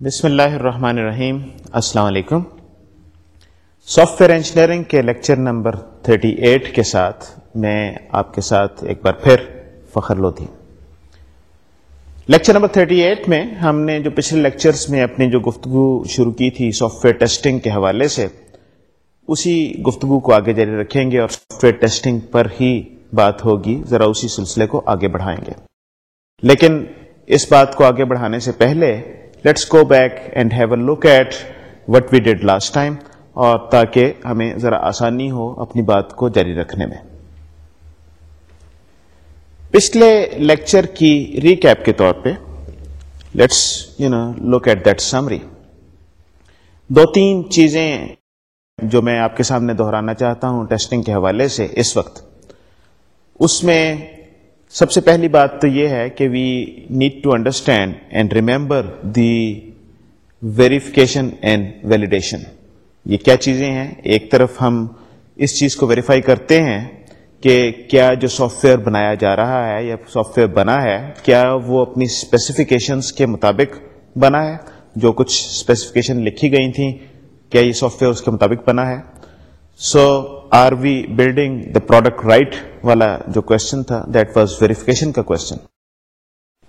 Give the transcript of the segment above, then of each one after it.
بسم اللہ الرحمن الرحیم۔ السلام علیکم۔ سافٹ ویئر انجینئرنگ کے لیکچر نمبر 38 کے ساتھ میں آپ کے ساتھ ایک بار پھر فخر لو تھی لیکچر نمبر 38 میں ہم نے جو پچھلے لیکچرز میں اپنی جو گفتگو شروع کی تھی سافٹ ویئر ٹیسٹنگ کے حوالے سے، اسی گفتگو کو آگے جاری رکھیں گے اور سافٹ ویئر ٹیسٹنگ پر ہی بات ہوگی۔ ذرا اسی سلسلے کو آگے بڑھائیں گے۔ لیکن اس بات کو آگے بڑھانے سے پہلے let's go back and have a look at what we did last time اور تاکہ ہمیں ذرا آسانی ہو اپنی بات کو جاری رکھنے میں۔ پچھلے لیکچر کی ریکیپ کے طور پہ let's you know look at that summary دو تین چیزیں جو میں آپ کے سامنے دہرانا چاہتا ہوں ٹیسٹنگ کے حوالے سے اس وقت۔ اس میں سب سے پہلی بات تو یہ ہے کہ we need to understand and remember the verification and validation یہ کیا چیزیں ہیں؟ ایک طرف ہم اس چیز کو ویریفائی کرتے ہیں کہ کیا جو سافٹ ویئر بنایا جا رہا ہے یا سافٹ ویئر بنا ہے، کیا وہ اپنی اسپیسیفکیشنس کے مطابق بنا ہے؟ جو کچھ اسپیسیفکیشن لکھی گئی تھیں، کیا یہ سافٹ ویئر اس کے مطابق بنا ہے؟ So are we building the product right والا جو کوشچن تھا دیٹ واز ویریفیکیشن کا کوشچن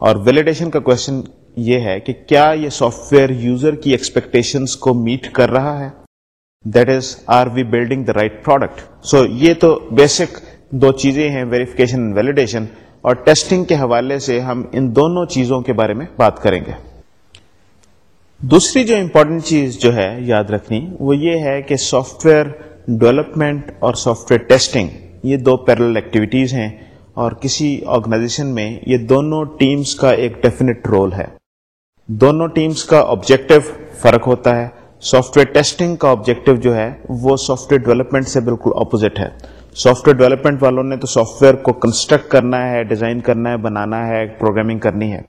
اور ویلیڈیشن کا کوشچن یہ ہے کہ کیا یہ سافٹ ویئر یوزر کی ایکسپیکٹیشنس کو میٹ کر رہا ہے? That is are we building the right product so یہ تو بیسک دو چیزیں ہیں ویریفیکیشن اینڈ ویلیڈیشن اور ٹیسٹنگ کے حوالے سے ہم ان دونوں چیزوں کے بارے میں بات کریں گے. دوسری جو امپورٹنٹ چیز جو ہے، یاد رکھنی، وہ یہ ہے کہ سافٹ ویئر ڈیولپمنٹ اور سافٹ ویئر ٹیسٹنگ یہ دو پیرل ایکٹیویٹیز ہیں اور کسی آرگنائزیشن میں یہ دونوں ٹیمز کا ایک ڈیفینیٹ رول ہے۔ دونوں ٹیمز کا آبجیکٹو فرق ہوتا ہے۔ سافٹ ویئر ٹیسٹنگ کا آبجیکٹو جو ہے وہ سافٹ ویئر ڈیولپمنٹ سے بالکل اپوزٹ ہے۔ سافٹ ویئر ڈیولپمنٹ والوں نے تو سافٹ ویئر کو کنسٹرکٹ کرنا ہے ڈیزائن کرنا ہے، بنانا ہے پروگرامنگ کرنی ہے۔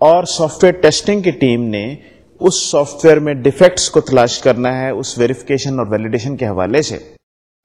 اور سافٹ ویئر ٹیسٹنگ کی ٹیم نے اس سافٹ ویئر میں ڈیفیکٹس کو تلاش کرنا ہے، اس ویریفیکیشن اور ویلیڈیشن کے حوالے سے۔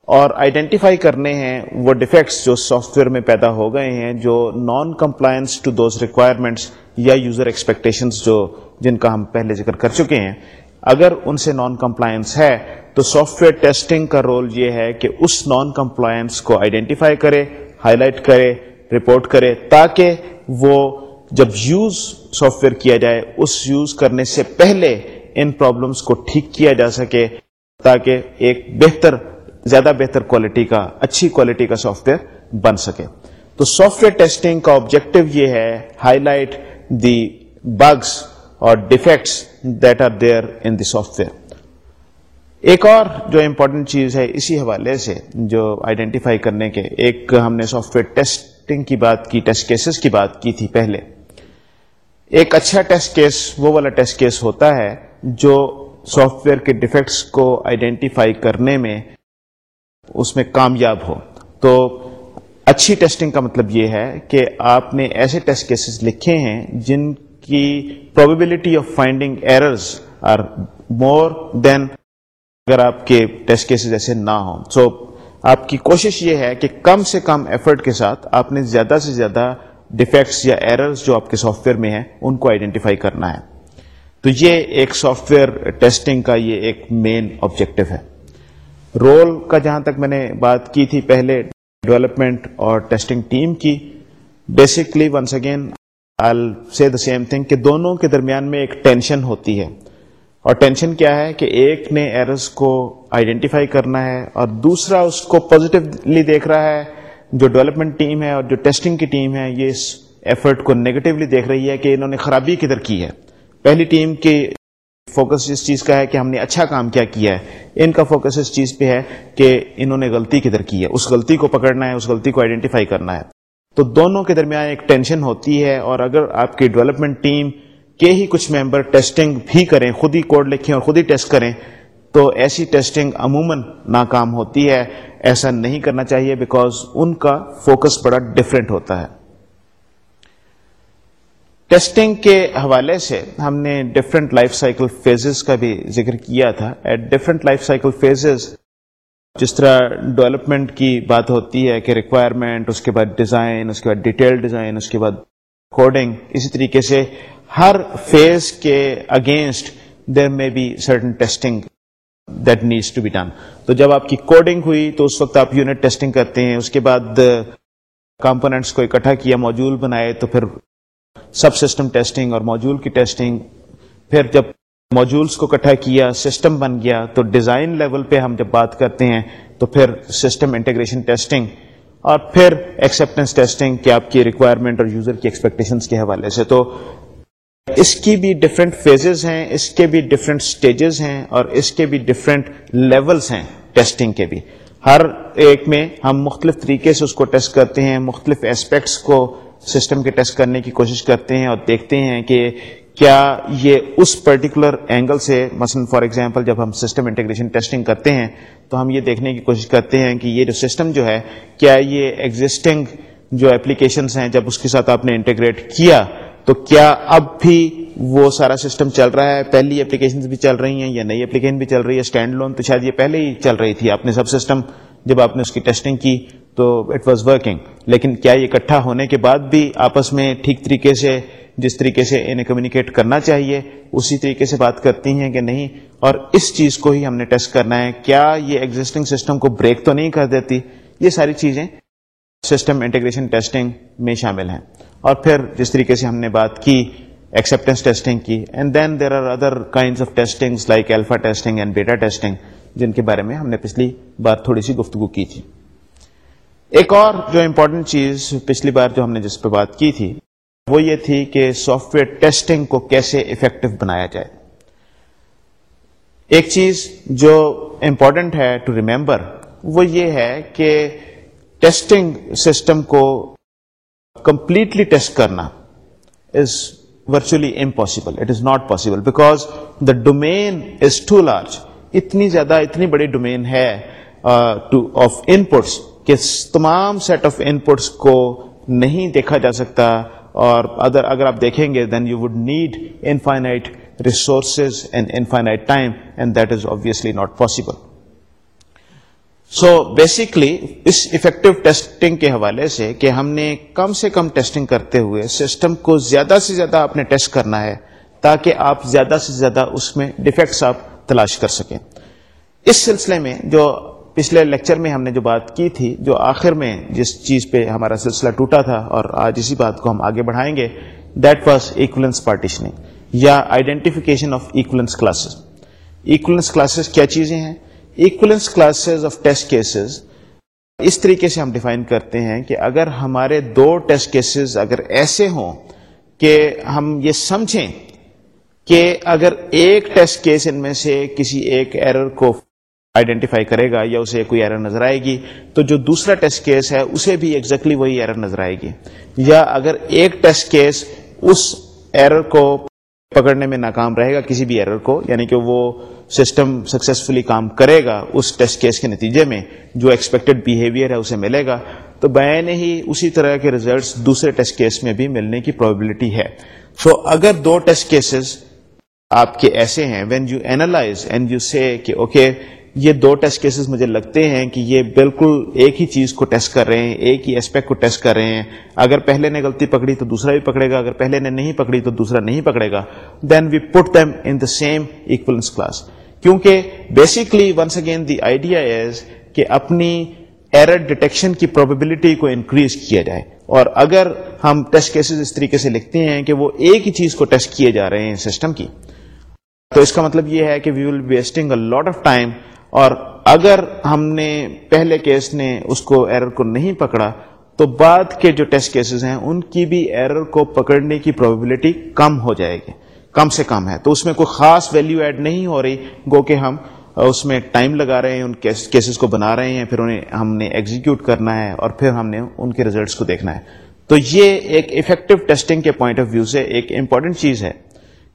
اور آئیڈینٹیفائی کرنے ہیں وہ ڈیفیکٹس جو سافٹ ویئر میں پیدا ہو گئے ہیں، جو non compliance to those requirements یا یوزر ایکسپیکٹیشنس جو، جن کا ہم پہلے ذکر کر چکے ہیں۔ اگر ان سے نان کمپلائنس ہے، تو سافٹ ویئر ٹیسٹنگ کا رول یہ ہے کہ اس نان کمپلائنس کو آئیڈینٹیفائی کرے ہائی لائٹ کرے رپورٹ کرے، تاکہ وہ جب یوز سافٹ ویئر کیا جائے، اس یوز کرنے سے پہلے ان پرابلمس کو ٹھیک کیا جا سکے تاکہ ایک بہتر، زیادہ بہتر کوالٹی کا، اچھی کوالٹی کا سافٹ ویئر بن سکے۔ تو سافٹ ویئر ٹیسٹنگ کا آبجیکٹو یہ ہے ہائی لائٹ دی بگس اور defects that are there in the software ایک اور جو امپورٹنٹ چیز ہے اسی حوالے سے، جو آئیڈینٹیفائی کرنے کے، ایک ہم نے سافٹ ویئر ٹیسٹنگ کی بات کی ٹیسٹ کیسز کی بات کی تھی پہلے۔ ایک اچھا ٹیسٹ کیس وہ والا ٹیسٹ کیس ہوتا ہے جو سافٹ ویئر کے ڈیفیکٹس کو آئیڈینٹیفائی کرنے میں اس میں کامیاب ہو۔ تو اچھی ٹیسٹنگ کا مطلب یہ ہے کہ آپ نے ایسے ٹیسٹ کیسز لکھے ہیں جن کی probability of finding errors are more than اگر آپ کے ٹیسٹ کیسز ایسے نہ ہوں۔ سو so, آپ کی کوشش یہ ہے کہ کم سے کم ایفرٹ کے ساتھ آپ نے زیادہ سے زیادہ ڈیفیکٹس یا ایررز جو آپ کے سافٹ ویئر میں ہیں، ان کو آئیڈینٹیفائی کرنا ہے. تو یہ ایک سافٹ ویئر ٹیسٹنگ کا یہ ایک مین آبجیکٹو ہے. رول کا جہاں تک میں نے بات کی تھی پہلے ڈیولپمنٹ اور ٹیسٹنگ ٹیم کی basically once again I see the same thing کہ دونوں کے درمیان میں ایک ٹینشن ہوتی ہے. اور ٹینشن کیا ہے کہ ایک نے ایررز کو آئیڈینٹیفائی کرنا ہے اور دوسرا اس کو پازیٹیولی دیکھ رہا ہے جو ڈیولپمنٹ ٹیم ہے اور جو ٹیسٹنگ کی ٹیم ہے، یہ اس ایفرٹ کو نیگیٹولی دیکھ رہی ہے کہ انہوں نے خرابی کدھر کی ہے۔ پہلی ٹیم کی فوکس اس چیز کا ہے کہ ہم نے اچھا کام کیا کیا ہے۔ ان کا فوکس اس چیز پہ ہے کہ انہوں نے غلطی کدھر کی ہے۔ اس غلطی کو پکڑنا ہے، اس غلطی کو آئیڈینٹیفائی کرنا ہے۔ تو دونوں کے درمیان ایک ٹینشن ہوتی ہے اور اگر آپ کی ڈیولپمنٹ ٹیم کے ہی کچھ ممبر ٹیسٹنگ بھی کریں، خود ہی کوڈ لکھیں اور خود ہی ٹیسٹ کریں، تو ایسی ٹیسٹنگ عموماً ناکام ہوتی ہے۔ ایسا نہیں کرنا چاہیے بیکاز ان کا فوکس بڑا ڈفرینٹ ہوتا ہے۔ ٹیسٹنگ کے حوالے سے ہم نے ڈفرینٹ لائف سائیکل فیزز کا بھی ذکر کیا تھا۔ At different life cycle phases جس طرح ڈیولپمنٹ کی بات ہوتی ہے کہ ریکوائرمنٹ اس کے بعد ڈیزائن اس کے بعد ڈیٹیل ڈیزائن اس کے بعد کوڈنگ اسی طریقے سے ہر فیز کے اگینسٹ دیر میں be certain testing that needs to be done تو جب آپ کی کوڈنگ ہوئی تو اس وقت آپ یونٹ ٹیسٹنگ کرتے ہیں، اس کے بعد کمپونیٹس کو اکٹھا کیا موجول بنائے تو پھر سب سسٹم ٹیسٹنگ اور موجول کی ٹیسٹنگ پھر جب موجولس کو اکٹھا کیا سسٹم بن گیا تو ڈیزائن لیول پہ ہم جب بات کرتے ہیں تو پھر سسٹم انٹیگریشن ٹیسٹنگ اور پھر ایکسپٹینس ٹیسٹنگ کہ آپ کی ریکوائرمنٹ اور یوزر کی ایکسپیکٹیشنس کے حوالے سے۔ تو اس کی بھی ڈفرینٹ فیزز ہیں، اس کے بھی ڈفرینٹ سٹیجز ہیں اور اس کے بھی ڈفرینٹ لیولز ہیں ٹیسٹنگ کے بھی۔ ہر ایک میں ہم مختلف طریقے سے اس کو ٹیسٹ کرتے ہیں، مختلف اسپیکٹس کو سسٹم کے ٹیسٹ کرنے کی کوشش کرتے ہیں اور دیکھتے ہیں کہ کیا یہ اس پرٹیکولر اینگل سے، مثلا فار ایگزامپل جب ہم سسٹم انٹیگریشن ٹیسٹنگ کرتے ہیں تو ہم یہ دیکھنے کی کوشش کرتے ہیں کہ یہ جو سسٹم جو ہے، کیا یہ ایگزٹنگ جو اپلیکیشنس ہیں جب اس کے ساتھ آپ نے انٹیگریٹ کیا تو کیا اب بھی وہ سارا سسٹم چل رہا ہے؟ پہلی اپلیکیشن بھی چل رہی ہیں یا نئی اپلیکیشن بھی چل رہی ہے؟ اسٹینڈ لون تو شاید یہ پہلے ہی چل رہی تھی آپ نے سب سسٹم جب آپ نے اس کی ٹیسٹنگ کی تو اٹ واز ورکنگ لیکن کیا یہ اکٹھا ہونے کے بعد بھی آپس میں ٹھیک طریقے سے، جس طریقے سے انہیں کمیونیکیٹ کرنا چاہیے، اسی طریقے سے بات کرتی ہیں کہ نہیں؟ اور اس چیز کو ہی ہم نے ٹیسٹ کرنا ہے۔ کیا یہ ایگزٹنگ سسٹم کو بریک تو نہیں کر دیتی؟ یہ ساری چیزیں سسٹم انٹیگریشن ٹیسٹنگ میں شامل ہیں۔ اور پھر جس طریقے سے ہم نے بات کی ایکسپٹینس ٹیسٹنگ کی and then there are other kind of testing like alpha testing and beta testing جن کے بارے میں ہم نے پچھلی بار تھوڑی سی گفتگو کی تھی۔ ایک اور جو امپورٹنٹ چیز پچھلی بار جو ہم نے جس پہ بات کی تھی، وہ یہ تھی کہ سافٹ ویئر ٹیسٹنگ کو کیسے افیکٹو بنایا جائے۔ ایک چیز جو امپورٹنٹ ہے ٹو ریمبر وہ یہ ہے کہ ٹیسٹنگ سسٹم کو کمپلیٹلی ٹیسٹ کرنا is virtually impossible it is not possible because the domain is too large اتنی زیادہ اتنی بڑی ڈومین ہے آف ان پٹس کہ تمام سیٹ آف ان پٹس کو نہیں دیکھا جا سکتا اور اگر اگر آپ دیکھیں گے then you would need infinite resources and infinite time and that is obviously not possible so basically us effective testing کے حوالے سے کہ ہم نے کم سے کم ٹیسٹنگ کرتے ہوئے سسٹم کو زیادہ سے زیادہ آپ نے ٹیسٹ کرنا ہے تاکہ آپ زیادہ سے زیادہ اس میں ڈیفیکٹس آپ تلاش کر سکیں۔ اس سلسلے میں جو پچھلے لیکچر میں ہم نے جو بات کی تھی، جو آخر میں جس چیز پہ ہمارا سلسلہ ٹوٹا تھا اور آج اسی بات کو ہم آگے بڑھائیں گے دیٹ واز ایکولنس پارٹیشننگ یا identification of equivalence classes equivalence classes کیا چیزیں ہیں؟ Equivalence classes of test cases اس طریقے سے ہم ڈیفائن کرتے ہیں کہ اگر ہمارے دو ٹیسٹ کیسز اگر ایسے ہوں کہ ہم یہ سمجھیں کہ اگر ایک ٹیسٹ کیس ان میں سے کسی ایک ایرر کو آئیڈینٹیفائی کرے گا یا اسے کوئی ایرر نظر آئے گی، تو جو دوسرا ٹیسٹ کیس ہے اسے بھی ایگزیکٹلی وہی ایرر نظر آئے گی۔ یا اگر ایک ٹیسٹ کیس اس ایرر کو پکڑنے میں ناکام رہے گا، کسی بھی ایرر کو یعنی کہ وہ سسٹم سکسیسفلی کام کرے گا اس ٹیسٹ کیس کے نتیجے میں جو ایکسپیکٹڈ بیہیویئر ہے اسے ملے گا۔ تو بین ہی اسی طرح کے ریزلٹس دوسرے ٹیسٹ کیس میں بھی ملنے کی پروبلٹی ہے۔ سو so, اگر دو ٹیسٹ کیسز آپ کے ایسے ہیں when you analyse and you say کہ اوکے یہ دو ٹیسٹ کیسز مجھے لگتے ہیں کہ یہ بالکل ایک ہی چیز کو ٹیسٹ کر رہے ہیں، ایک ہی اسپیکٹ کو ٹیسٹ کر رہے ہیں۔ اگر پہلے نے غلطی پکڑی تو دوسرا بھی پکڑے گا، اگر پہلے نے نہیں پکڑی تو دوسرا نہیں پکڑے گا۔ Then we put them in the same equivalence class کیونکہ basically once again the idea is کہ اپنی ایرر ڈیٹیکشن کی پروبیبلٹی کو انکریز کیا جائے۔ اور اگر ہم ٹیسٹ کیسز اس طریقے سے لکھتے ہیں کہ وہ ایک ہی چیز کو ٹیسٹ کیے جا رہے ہیں سسٹم کی، تو اس کا مطلب یہ ہے کہ we will be wasting a lot of time اور اگر ہم نے پہلے کیس نے اس کو ایرر کو نہیں پکڑا، تو بعد کے جو ٹیسٹ کیسز ہیں، ان کی بھی ایرر کو پکڑنے کی پروبیبلٹی کم ہو جائے گی، کم سے کم ہے۔ تو اس میں کوئی خاص ویلیو ایڈ نہیں ہو رہی، گو کہ ہم اس میں ٹائم لگا رہے ہیں، ان کیسز کو بنا رہے ہیں، پھر انہیں ہم نے ایگزیکیوٹ کرنا ہے اور پھر ہم نے ان کے ریزلٹس کو دیکھنا ہے۔ تو یہ ایک افیکٹو ٹیسٹنگ کے پوائنٹ آف ویو سے ایک امپورٹنٹ چیز ہے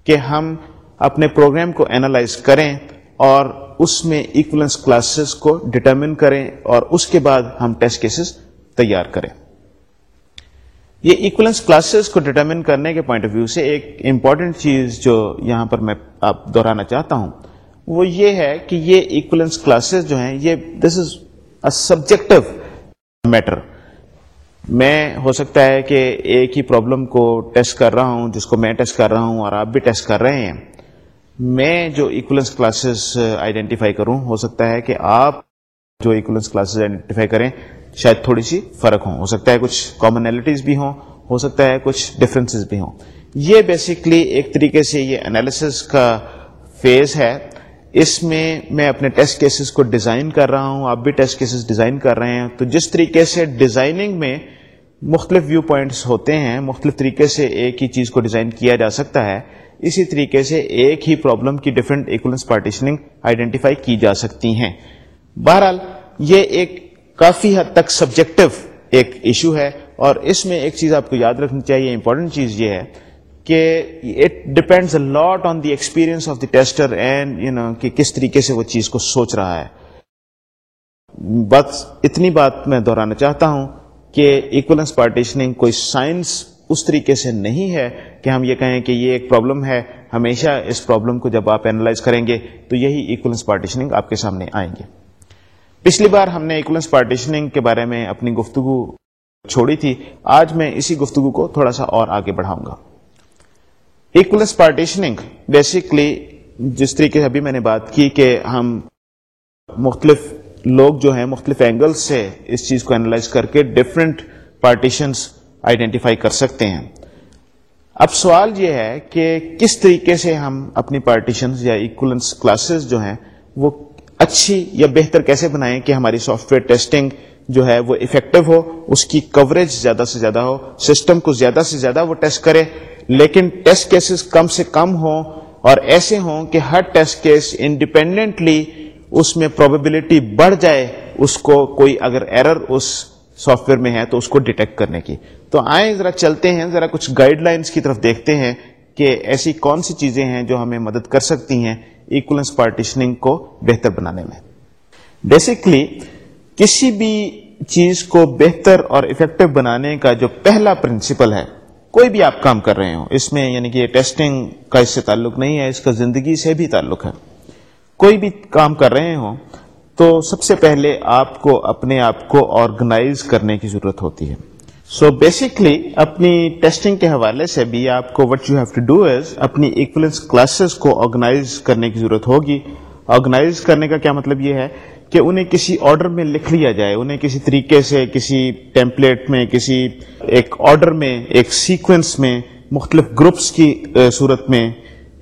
کہ ہم اپنے پروگرام کو اینالائز کریں اور اس میں ایکولنس کلاسز کو ڈٹرمن کریں اور اس کے بعد ہم ٹیسٹ کیسز تیار کریں۔ یہ ایکولنس کلاسز کو ڈٹرمن کرنے کے پوائنٹ آف ویو سے ایک امپورٹنٹ چیز جو یہاں پر میں آپ دہرانا چاہتا ہوں، وہ یہ ہے کہ یہ ایکولنس کلاسز جو ہیں، یہ دس از اے سبجیکٹو میٹر میں ہو سکتا ہے کہ ایک ہی پرابلم کو ٹیسٹ کر رہا ہوں، جس کو میں ٹیسٹ کر رہا ہوں اور آپ بھی ٹیسٹ کر رہے ہیں۔ میں جو ایکولنس کلاسز آئیڈینٹیفائی کروں، ہو سکتا ہے کہ آپ جو ایکولنس کلاسز آئیڈینٹیفائی کریں، شاید تھوڑی سی فرق ہوں۔ ہو سکتا ہے کچھ کامنلٹیز بھی ہوں، ہو سکتا ہے کچھ ڈفرینسز بھی ہوں۔ یہ بیسکلی ایک طریقے سے یہ انالیسس کا فیز ہے۔ اس میں میں اپنے ٹیسٹ کیسز کو ڈیزائن کر رہا ہوں۔ آپ بھی ٹیسٹ کیسز ڈیزائن کر رہے ہیں۔ تو جس طریقے سے ڈیزائننگ میں مختلف ویو پوائنٹس ہوتے ہیں، مختلف طریقے سے ایک ہی چیز کو ڈیزائن کیا جا سکتا ہے اسی طریقے سے ایک ہی پرابلم کی ڈفرینٹ ایکولنس پارٹیشننگ آئیڈینٹیفائی کی جا سکتی ہیں۔ بہرحال، یہ ایک کافی حد تک سبجیکٹو ایک ایشو ہے اور اس میں ایک چیز آپ کو یاد رکھنی چاہیے امپورٹنٹ چیز یہ ہے کہ it depends lot on the experience of the tester and you know کہ کس طریقے سے وہ چیز کو سوچ رہا ہے۔ بس اتنی بات میں دہرانا چاہتا ہوں کہ ایکولنس پارٹیشننگ کوئی سائنس اس طریقے سے نہیں ہے کہ ہم یہ کہیں کہ یہ ایک پرابلم ہے، ہمیشہ اس پرابلم کو جب آپ اینالائز کریں گے تو یہی ایکولنس پارٹیشننگ آپ کے سامنے آئیں گے۔ پچھلی بار ہم نے ایکولنس پارٹیشننگ کے بارے میں اپنی گفتگو چھوڑی تھی، آج میں اسی گفتگو کو تھوڑا سا اور آگے بڑھاؤں گا۔ ایکولنس پارٹیشننگ بیسکلی جس طریقے سے ابھی میں نے بات کی کہ ہم مختلف لوگ جو ہیں مختلف اینگل سے اس چیز کو اینالائز کر کے ڈفرینٹ پارٹیشنس آئیڈینٹیفائی کر سکتے ہیں۔ اب سوال یہ ہے کہ کس طریقے سے ہم اپنی پارٹیشنز یا ایکولنس کلاسز جو ہیں وہ اچھی یا بہتر کیسے بنائیں کہ ہماری سافٹ ویئر ٹیسٹنگ جو ہے وہ افیکٹو ہو، اس کی کوریج زیادہ سے زیادہ ہو سسٹم کو زیادہ سے زیادہ وہ ٹیسٹ کرے۔ لیکن ٹیسٹ کیسز کم سے کم ہوں اور ایسے ہوں کہ ہر ٹیسٹ کیس انڈیپینڈنٹلی اس میں پروبیبلٹی بڑھ جائے، اس کو کوئی اگر ایرر اس سافٹ ویئر میں ہے تو اس کو ڈیٹیکٹ کرنے کی۔ تو آئیں ذرا چلتے ہیں، ذرا کچھ گائیڈ لائنس کی طرف دیکھتے ہیں کہ ایسی کون سی چیزیں ہیں جو ہمیں مدد کر سکتی ہیں ایکولنس پارٹیشننگ کو بہتر بنانے میں۔ بیسکلی کسی بھی چیز کو بہتر اور افیکٹو بنانے کا جو پہلا پرنسپل ہے، کوئی بھی آپ کام کر رہے ہوں، اس میں یعنی کہ یہ ٹیسٹنگ کا اس سے تعلق نہیں ہے، اس کا زندگی سے بھی تعلق ہے۔ کوئی بھی کام کر رہے ہوں تو سب سے پہلے آپ کو اپنے آپ کو آرگنائز کرنے کی ضرورت ہوتی ہے۔ سو so بیسکلی اپنی ٹیسٹنگ کے حوالے سے بھی آپ کو what you have to do is اپنی ایکولنس کلاسز کو آرگنائز کرنے کی ضرورت ہوگی۔ آرگنائز کرنے کا کیا مطلب یہ ہے کہ انہیں کسی آرڈر میں لکھ لیا جائے، انہیں کسی طریقے سے، کسی ٹیمپلیٹ میں، کسی ایک آرڈر میں، ایک سیکوینس میں، مختلف گروپس کی صورت میں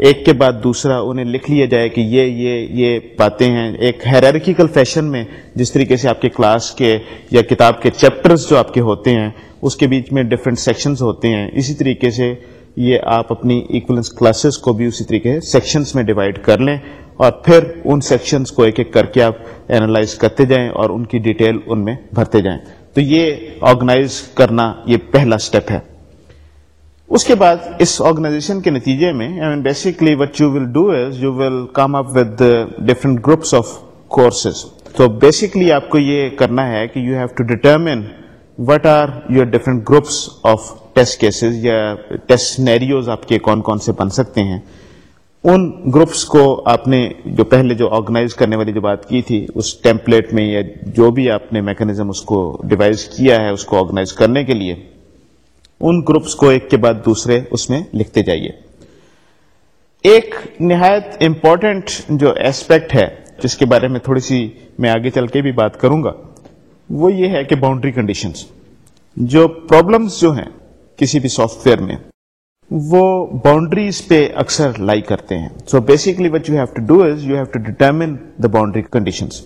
ایک کے بعد دوسرا انہیں لکھ لیا جائے کہ یہ یہ یہ باتیں ہیں۔ ایک ہیرارکیکل فیشن میں جس طریقے سے آپ کے کلاس کے یا کتاب کے چیپٹرز جو آپ کے ہوتے ہیں، اس کے بیچ میں ڈفرینٹ سیکشنز ہوتے ہیں۔ اسی طریقے سے یہ آپ اپنی ایکولنس کلاسز کو بھی اسی طریقے سے سیکشنز میں ڈیوائڈ کر لیں اور پھر ان سیکشنز کو ایک ایک کر کے آپ اینالائز کرتے جائیں اور ان کی ڈیٹیل ان میں بھرتے جائیں۔ تو یہ آرگنائز کرنا یہ پہلا سٹیپ ہے۔ اس کے بعد اس آرگنائزیشن کے نتیجے میں I mean basically what you will do is you will come up with different groups of courses تو بیسکلی آپ کو یہ کرنا ہے کہ you have to determine what are your different groups of test cases یا ٹیسٹ نیریوز آپ کے کون کون سے بن سکتے ہیں. ان گروپس کو آپ نے جو پہلے جو آرگنائز کرنے والی جو بات کی تھی، اس ٹیمپلیٹ میں یا جو بھی آپ نے میکنزم اس کو ڈیوائز کیا ہے، اس کو آرگنائز کرنے کے لیے ان گروپس کو ایک کے بعد دوسرے اس میں لکھتے جائیے۔ ایک نہایت امپورٹنٹ جو ایسپیکٹ ہے، جس کے بارے میں تھوڑی سی میں آگے چل کے بھی بات کروں گا، وہ یہ ہے کہ باؤنڈری کنڈیشنز جو پرابلمس جو ہیں کسی بھی سافٹ ویئر میں، وہ باؤنڈریز پہ اکثر لائی کرتے ہیں۔ So basically what you have to do is you have to determine the boundary conditions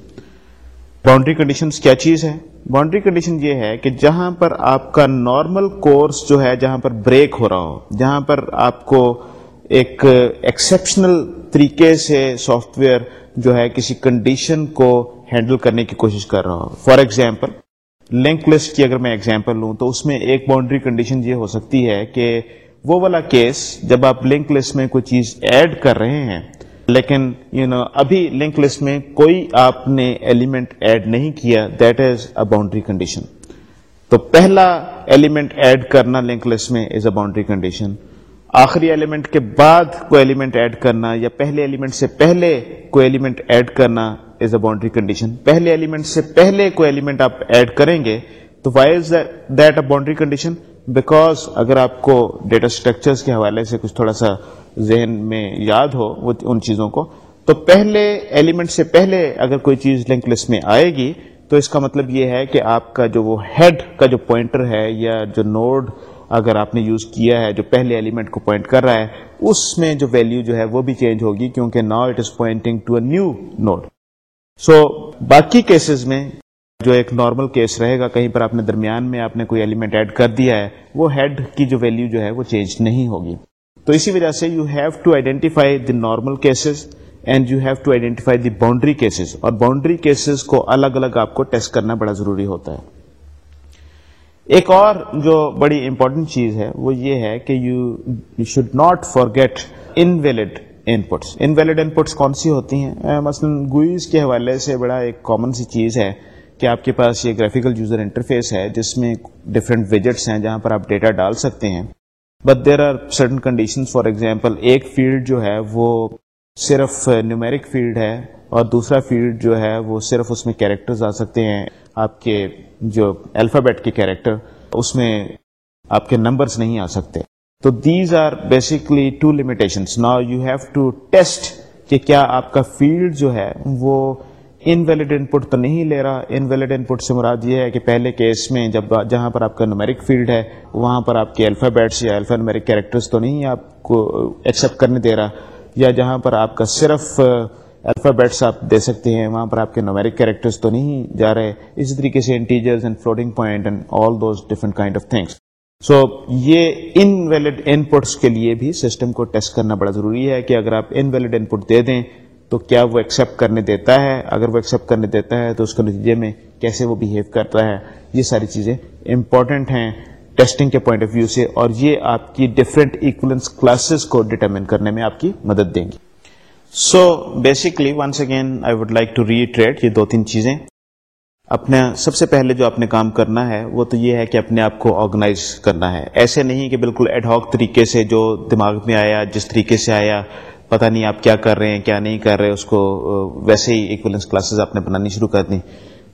boundary conditions کیا چیز ہے باؤنڈری کنڈیشن یہ ہے کہ جہاں پر آپ کا نارمل کورس جو ہے، جہاں پر بریک ہو رہا ہو، جہاں پر آپ کو ایک ایکسپشنل طریقے سے سافٹ ویئر جو ہے کسی کنڈیشن کو ہینڈل کرنے کی کوشش کر رہا ہو۔ فار ایگزامپل لنک لسٹ کی اگر میں ایگزامپل لوں تو اس میں ایک باؤنڈری کنڈیشن یہ ہو سکتی ہے کہ وہ والا کیس جب آپ لنک لسٹ میں کوئی چیز ایڈ کر رہے ہیں لیکن یو نو ابھی لنک لسٹ میں کوئی آپ نے ایلیمنٹ ایڈ نہیں کیا that is a boundary condition تو پہلا ایلیمنٹ ایڈ کرنا لنک لسٹ میں از اے باؤنڈری کنڈیشن آخری ایلیمنٹ کے بعد کوئی ایلیمنٹ ایڈ کرنا یا پہلے ایلیمنٹ سے پہلے کوئی ایلیمنٹ ایڈ کرنا از اے باؤنڈری کنڈیشن پہلے ایلیمنٹ سے پہلے کوئی ایلیمنٹ آپ ایڈ کریں گے، تو why is that a boundary condition because اگر آپ کو ڈیٹا اسٹرکچرس کے حوالے سے کچھ تھوڑا سا ذہن میں یاد ہو وہ ان چیزوں کو، تو پہلے ایلیمنٹ سے پہلے اگر کوئی چیز لنک لسٹ میں آئے گی، تو اس کا مطلب یہ ہے کہ آپ کا جو وہ ہیڈ کا جو پوائنٹر ہے یا جو نوڈ اگر آپ نے یوز کیا ہے، جو پہلے ایلیمنٹ کو پوائنٹ کر رہا ہے، اس میں جو ویلیو جو ہے وہ بھی چینج ہوگی کیونکہ now it is pointing to a new node so باقی کیسز میں جو ایک نارمل کیس رہے گا، کہیں پر آپ نے درمیان میں آپ نے کوئی ایلیمنٹ ایڈ کر دیا ہے، وہ ہیڈ کی جو ویلیو جو ہے وہ چینج نہیں ہوگی۔ تو اسی وجہ سے you have to identify the normal cases and you have to identify the boundary cases اور باؤنڈری کیسز کو الگ الگ آپ کو ٹیسٹ کرنا بڑا ضروری ہوتا ہے۔ ایک اور جو بڑی امپورٹنٹ چیز ہے، وہ یہ ہے کہ you should not forget invalid inputs invalid کون سی ہوتی ہیں؟ مثلاً گوئز کے حوالے سے بڑا ایک کامن سی چیز ہے کہ آپ کے پاس یہ گرافیکل یوزر انٹرفیس ہے، جس میں ڈفرینٹ ویجٹس ہیں جہاں پر آپ ڈیٹا ڈال سکتے ہیں۔ But there are certain condition for example ایک فیلڈ جو ہے وہ صرف نیومیرک فیلڈ ہے اور دوسرا فیلڈ جو ہے وہ صرف اس میں کیریکٹرز آ سکتے ہیں آپ کے جو الفابیٹ کے کیریکٹر اس میں آپ کے نمبرز نہیں آ سکتے تو these are basically two limitation نا یو ہیو ٹو ٹیسٹ کہ کیا آپ کا فیلڈ جو ہے وہ ان ویلڈ ان پٹ تو نہیں لے رہا۔ ان ویلڈ ان پٹ سے مراد یہ ہے کہ پہلے کیس میں جب جہاں پر آپ کا نومیرک فیلڈ ہے، وہاں پر آپ کے الفابیٹس یا الفا نومیرک کیریکٹرس تو نہیں آپ کو ایکسیپٹ کرنے دے رہا۔ یا جہاں پر آپ کا صرف الفابیٹس آپ دے سکتے ہیں، وہاں پر آپ کے نومیرک کیریکٹرس تو نہیں جا رہے۔ اسی طریقے سے integers and floating point and all those different kind of things so یہ ان ویلڈ ان پٹس کے لیے بھی سسٹم کو ٹیسٹ کرنا بڑا ضروری ہے کہ اگر آپ ان ویلڈ ان پٹ دے دیں تو کیا وہ ایکسیپٹ کرنے دیتا ہے؟ اگر وہ ایکسیپٹ کرنے دیتا ہے تو اس کے نتیجے میں کیسے وہ بہیو کرتا ہے؟ یہ ساری چیزیں امپورٹنٹ ہیں ٹیسٹنگ کے پوائنٹ آف ویو سے اور یہ آپ کی ڈفرینٹ ایکولنس کلاسز کو ڈٹرمن کرنے میں آپ کی مدد دیں گی۔ So basically once again I would like to reiterate یہ دو تین چیزیں۔ اپنا سب سے پہلے جو آپ نے کام کرنا ہے، وہ تو یہ ہے کہ اپنے آپ کو آرگنائز کرنا ہے۔ ایسے نہیں کہ بالکل ایڈہاک طریقے سے جو دماغ میں آیا، جس طریقے سے آیا پتہ نہیں آپ کیا کر رہے ہیں، کیا نہیں کر رہے، اس کو ویسے ہی ایکولنس کلاسز آپ نے بنانی شروع کر دیں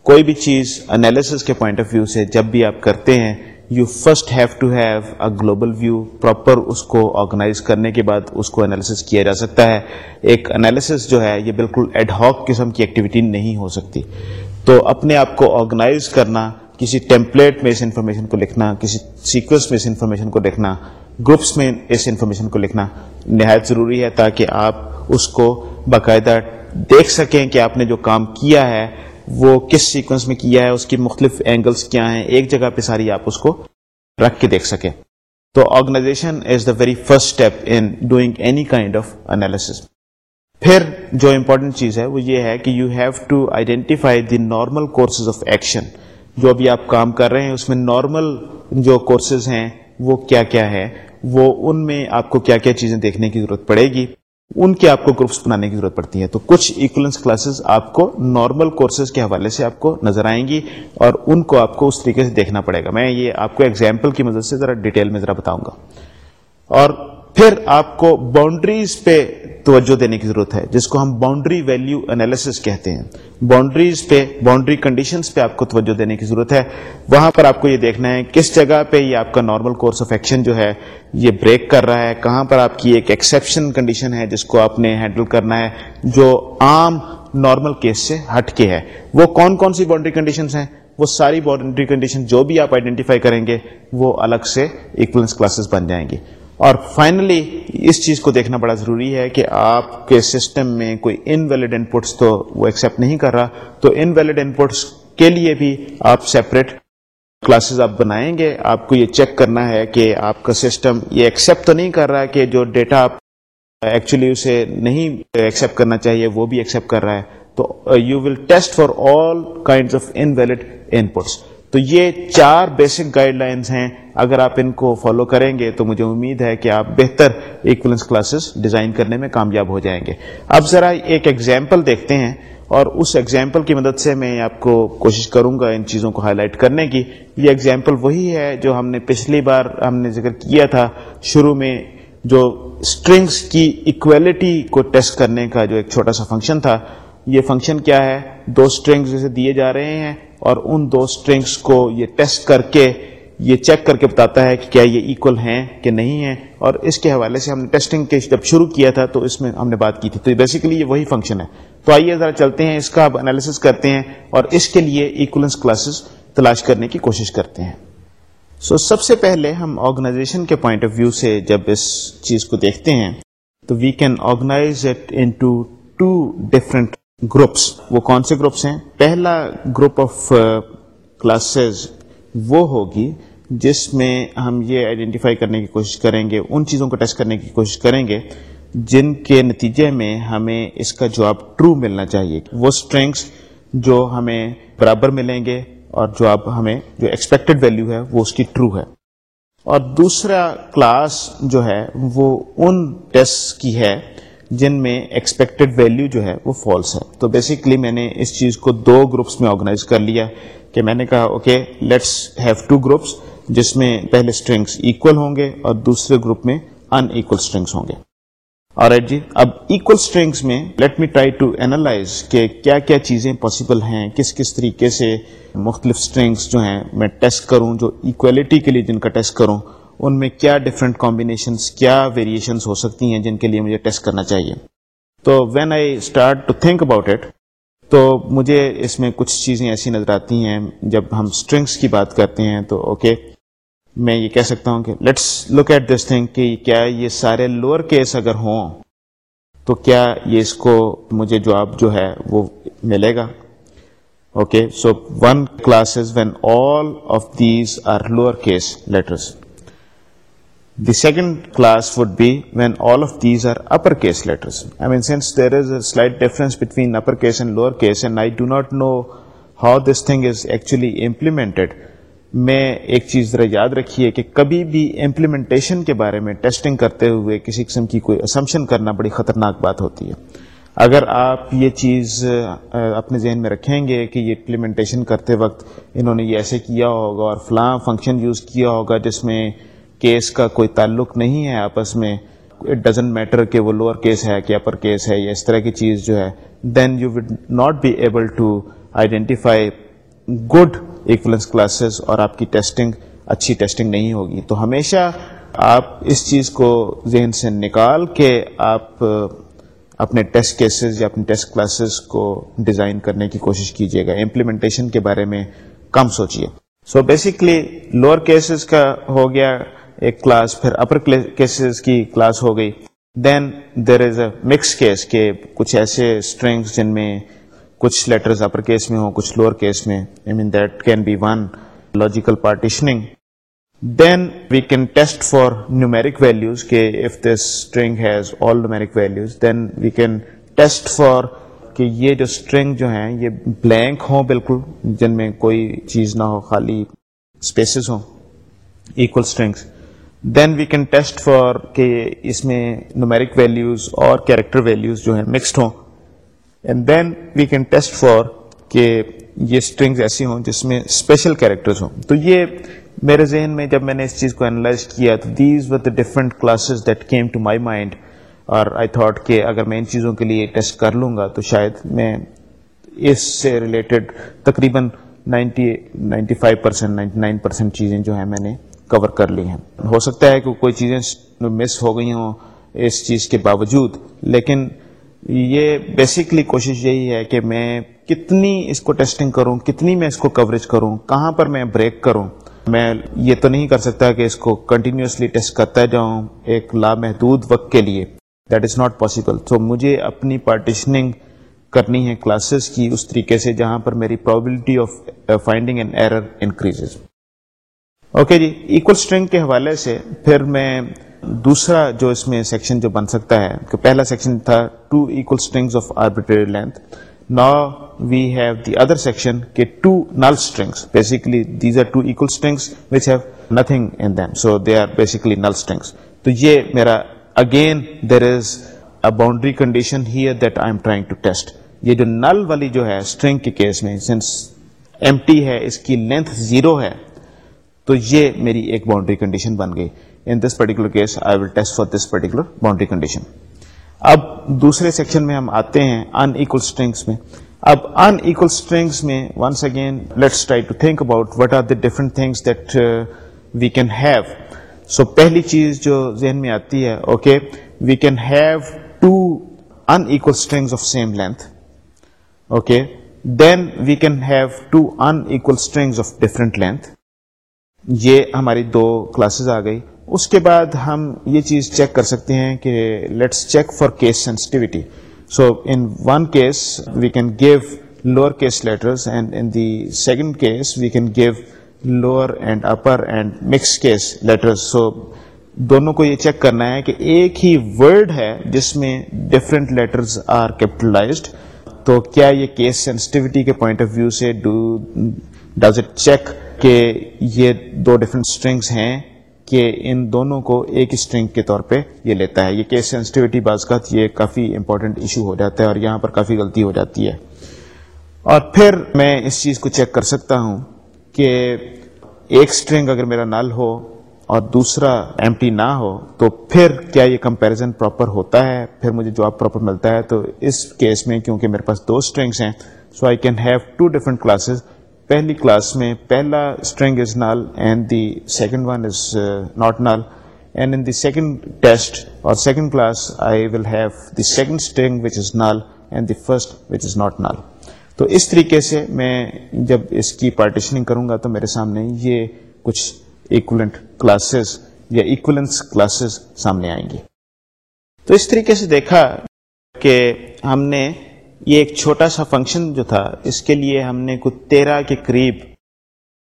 کوئی بھی چیز انالیسس کے پوائنٹ آف ویو سے جب بھی آپ کرتے ہیں you first have to have a global view proper اس کو آرگنائز کرنے کے بعد اس کو انالیسس کیا جا سکتا ہے۔ ایک انالیسس جو ہے، یہ بالکل ایڈ ہاک قسم کی ایکٹیویٹی نہیں ہو سکتی۔ تو اپنے آپ کو آرگنائز کرنا، کسی ٹیمپلیٹ میں اس انفارمیشن کو لکھنا، کسی سیکوینس میں اس انفارمیشن کو لکھنا گروپس میں اس انفارمیشن کو لکھنا نہایت ضروری ہے تاکہ آپ اس کو باقاعدہ دیکھ سکیں کہ آپ نے جو کام کیا ہے، وہ کس سیکوینس میں کیا ہے، اس کی مختلف اینگلس کیا ہیں، ایک جگہ پہ ساری آپ اس کو رکھ کے دیکھ سکیں۔ تو organisation is the very first step in doing any kind of analysis پھر جو امپورٹنٹ چیز ہے، وہ یہ ہے کہ you have to identify the normal courses of action جو ابھی آپ کام کر رہے ہیں، اس میں نارمل جو کورسز ہیں، وہ کیا کیا ہے؟ وہ ان میں آپ کو کیا کیا چیزیں دیکھنے کی ضرورت پڑے گی، ان کے آپ کو گروپس بنانے کی ضرورت پڑتی ہے تو کچھ ایکولنس کلاسز آپ کو نارمل کورسز کے حوالے سے آپ کو نظر آئیں گی اور ان کو آپ کو اس طریقے سے دیکھنا پڑے گا۔ میں یہ آپ کو ایگزامپل کی مدد سے ذرا ڈیٹیل میں ذرا بتاؤں گا۔ اور پھر آپ کو باؤنڈریز پہ توجہ دینے کی ضرورت ہے، جس کو ہم باؤنڈری ویلیو انالیس کہتے ہیں۔ باؤنڈریز پہ باؤنڈری کنڈیشنز پہ آپ کو توجہ دینے کی ضرورت ہے۔ وہاں پر آپ کو یہ دیکھنا ہے کس جگہ پہ یہ آپ کا نارمل کورس آف ایکشن جو ہے، یہ بریک کر رہا ہے۔ کہاں پر آپ کی ایک ایکسیپشن کنڈیشن ہے، جس کو آپ نے ہینڈل کرنا ہے، جو عام نارمل کیس سے ہٹ کے ہے۔ وہ کون کون سی باؤنڈری کنڈیشنز ہیں؟ وہ ساری باؤنڈری کنڈیشن جو بھی آپ آئیڈینٹیفائی کریں گے، وہ الگ سے ایکولنس کلاسز بن جائیں گی اور فائنلی اس چیز کو دیکھنا بڑا ضروری ہے کہ آپ کے سسٹم میں کوئی ان ویلڈ ان پٹس تو وہ ایکسیپٹ نہیں کر رہا۔ تو ان ویلڈ ان پٹس کے لیے بھی آپ سیپریٹ کلاسز آپ بنائیں گے۔ آپ کو یہ چیک کرنا ہے کہ آپ کا سسٹم یہ ایکسیپٹ تو نہیں کر رہا کہ جو ڈیٹا آپ ایکچولی اسے نہیں ایکسیپٹ کرنا چاہیے، وہ بھی ایکسیپٹ کر رہا ہے۔ تو you will test for all kind of invalid inputs تو یہ چار بیسک گائیڈ لائنز ہیں۔ اگر آپ ان کو فالو کریں گے تو مجھے امید ہے کہ آپ بہتر ایکولنس کلاسز ڈیزائن کرنے میں کامیاب ہو جائیں گے۔ اب ذرا ایک ایگزامپل دیکھتے ہیں اور اس ایگزامپل کی مدد سے میں آپ کو کوشش کروں گا ان چیزوں کو ہائی لائٹ کرنے کی۔ یہ ایگزامپل وہی ہے جو ہم نے پچھلی بار ہم نے ذکر کیا تھا شروع میں، جو اسٹرنگس کی اکویلٹی کو ٹیسٹ کرنے کا جو ایک چھوٹا سا فنکشن تھا۔ یہ فنکشن کیا ہے؟ دو اسٹرنگز جیسے دیے جا رہے ہیں۔ اور ان دو اسٹرنگس کو یہ ٹیسٹ کر کے یہ چیک کر کے بتاتا ہے کہ کیا یہ ایکول ہیں کہ نہیں ہیں۔ اور اس کے حوالے سے ہم نے ٹیسٹنگ کے جب شروع کیا تھا تو اس میں ہم نے بات کی تھی۔ تو بیسیکلی یہ وہی فنکشن ہے۔ تو آئیے ذرا چلتے ہیں اس کا اب انالیس کرتے ہیں اور اس کے لیے ایکولنس کلاسز تلاش کرنے کی کوشش کرتے ہیں۔ سو so, سب سے پہلے ہم آرگنائزیشن کے پوائنٹ آف ویو سے جب اس چیز کو دیکھتے ہیں تو we can organise it into different groups. وہ کون سے گروپس ہیں؟ پہلا گروپ آف کلاسز وہ ہوگی جس میں ہم یہ آئیڈینٹیفائی کرنے کی کوشش کریں گے ان چیزوں کو ٹیسٹ کرنے کی کوشش کریں گے جن کے نتیجے میں ہمیں اس کا جواب ٹرو ملنا چاہیے۔ وہ اسٹرینگس جو ہمیں برابر ملیں گے اور جواب ہمیں جو ایکسپیکٹڈ ویلو ہے وہ اس کی ٹرو ہے۔ اور دوسرا کلاس جو ہے وہ ان ٹیسٹ کی ہے جن میں ایکسپیکٹڈ ویلو جو ہے وہ فالس ہے۔ تو بیسیکلی میں نے اس چیز کو دو گروپس میں آرگنائز کر لیا کہ میں نے کہا okay let's have two groups جس میں پہلے اسٹرنگس ایکول ہوں گے اور دوسرے گروپ میں ان ایکول اسٹرنگس ہوں گے۔ اور جی اب ایکول اسٹرنگس میں let me try to analyse کہ کیا کیا چیزیں پاسبل ہیں، کس کس طریقے سے مختلف اسٹرنگس جو ہیں میں ٹیسٹ کروں، جو ایکویلٹی کے لیے جن کا ٹیسٹ کروں۔ ان میں کیا ڈفرینٹ کمبینیشنس کیا ویریشنس ہو سکتی ہیں جن کے لیے مجھے ٹیسٹ کرنا چاہیے۔ تو when I start to think about it تو مجھے اس میں کچھ چیزیں ایسی نظر آتی ہیں۔ جب ہم اسٹرنگس کی بات کرتے ہیں تو اوکے okay, میں یہ کہہ سکتا ہوں کہ let's look at this thing کہ کیا یہ سارے لوور کیس اگر ہوں تو کیا یہ اس کو مجھے جواب جو ہے وہ ملے گا۔ Okay so one classes when all of these are lower case letters the second class would be when all of these are upper case letters I mean since there is a slight difference between upper case and lower case and I do not know how this thing is actually implemented میں ایک چیز ذرا یاد رکھیے کہ کبھی بھی implementation کے بارے میں ٹیسٹنگ کرتے ہوئے کسی قسم کی کوئی اسمپشن کرنا بڑی خطرناک بات ہوتی ہے۔ اگر آپ یہ چیز اپنے ذہن میں رکھیں گے کہ یہ امپلیمنٹیشن کرتے وقت انہوں نے یہ ایسے کیا ہوگا اور فلاں فنکشن یوز کیا ہوگا جس میں کیس کا کوئی تعلق نہیں ہے آپس میں اٹ ڈزنٹ میٹر کہ وہ لوور کیس ہے کہ اپر کیس ہے یا اس طرح کی چیز جو ہے then you would not be able to identify good equivalence classes اور آپ کی ٹیسٹنگ اچھی ٹیسٹنگ نہیں ہوگی۔ تو ہمیشہ آپ اس چیز کو ذہن سے نکال کے آپ، اپنے ٹیسٹ کیسز یا اپنے ٹیسٹ کلاسز کو ڈیزائن کرنے کی کوشش کیجیے گا۔ امپلیمنٹیشن کے بارے میں کم سوچیے سو بیسکلی لوور کیسز کا ہو گیا۔ ایک کلاس، پھر اپر کیسز کی کلاس ہو گئی۔ دین دیر از اے مکس کیس کہ کچھ ایسے اسٹرنگس جن میں کچھ لیٹرز اپر کیس میں ہوں، کچھ لوور کیس میں۔ I mean that can be one logical partitioning then we can test for numeric values that if this string has all numeric values then we can test for کہ یہ جو string جو ہیں، یہ blank ہوں بالکل، جن میں کوئی چیز نہ ہو، خالی اسپیسیز ہوں equal strings then we can test for کہ اس میں نومیرک ویلوز اور کیریکٹر ویلوز جو ہیں مکسڈ ہوں. And then we can test for کہ یہ اسٹرنگز ایسی ہوں جس میں اسپیشل کیریکٹرز ہوں. تو یہ میرے ذہن میں جب میں نے اس چیز کو انالائز کیا تو these were the different classes that came to my mind اور آئی تھاٹ کہ اگر میں ان چیزوں کے لیے ٹیسٹ کر لوں گا تو شاید میں اس سے ریلیٹڈ تقریباً ninety ninety five percent ninety nine percent چیزیں جو ہیں میں نے کور کر لی ہیں۔ ہو سکتا ہے کہ کوئی چیزیں مس ہو گئی ہوں اس چیز کے باوجود، لیکن یہ بیسکلی کوشش یہی ہے کہ میں کتنی اس کو ٹیسٹنگ کروں، کتنی میں اس کو کوریج کروں، کہاں پر میں بریک کروں۔ میں یہ تو نہیں کر سکتا کہ اس کو کنٹینیوسلی ٹیسٹ کرتا جاؤں ایک لامحدود وقت کے لیے۔ دیٹ از ناٹ پاسبل تو مجھے اپنی پارٹیشننگ کرنی ہے کلاسز کی اس طریقے سے جہاں پر میری probability of finding an error increase okay G equal string کے حوالے سے پھر میں دوسرا جو اس میں سیکشن جو بن سکتا ہے، کہ پہلا سیکشن تھا two equal strings of arbitrary length نا we have the other section کہ two null strings basically these are two equal strings which have nothing in them so they are basically null strings تو یہ میرا again there is a boundary condition here that I am trying to test یہ جو نل والی جو ہے string کے case میں سنس ایم ٹی ہے، اس کی لینتھ زیرو ہے تو یہ میری ایک باؤنڈری کنڈیشن بن گئی. In this particular case I will test for this particular boundary condition اب دوسرے سیکشن میں ہم آتے ہیں ان ایکول اسٹرنگس میں. اب ان ایکول اسٹرنگس میں once again let's try to think about what are the different things that we can have so پہلی چیز جو ذہن میں آتی ہے okay we can have two unequal strings of same length okay then we can have two unequal strings of different length یہ ہماری دو classes آ گئی۔ اس کے بعد ہم یہ چیز چیک کر سکتے ہیں کہ let's check for case sensitivity so in one case we can give lower case letters and in the second case we can give lower and upper and mix case letters so دونوں کو یہ check کرنا ہے کہ ایک ہی word ہے جس میں ڈفرینٹ لیٹرز آر کیپٹلائزڈ تو کیا یہ کیس سینسٹیوٹی کے پوائنٹ آف ویو سے ڈو ڈز اٹ چیک کہ یہ دو ڈفرینٹ اسٹرنگس ہیں کہ ان دونوں کو ایک اسٹرنگ کے طور پہ یہ لیتا ہے۔ یہ کیس سینسٹیوٹی بعض کا یہ کافی امپورٹنٹ ایشو ہو جاتا ہے اور یہاں پر کافی غلطی ہو جاتی ہے۔ اور پھر میں اس چیز کو چیک کر سکتا ہوں کہ ایک اسٹرنگ اگر میرا نل ہو اور دوسرا ایم ٹی نہ ہو تو پھر کیا یہ کمپیرزن پراپر ہوتا ہے؟ پھر مجھے جواب پراپر ملتا ہے تو اس کیس میں کیونکہ میرے پاس دو اسٹرنگس ہیں so I can have two different classes پہلی کلاس میں پہلا string is null and the second one is not null and in the second test اور second class I will have the second string which is null and the first which is not null تو اس طریقے سے میں جب اس کی partitioning کروں گا تو میرے سامنے یہ کچھ ایکولنٹ کلاسز یا ایکولنس کلاسز سامنے آئیں گی تو اس طریقے سے دیکھا کہ ہم نے یہ ایک چھوٹا سا فنکشن جو تھا، اس کے لیے ہم نے کچھ تیرہ کے قریب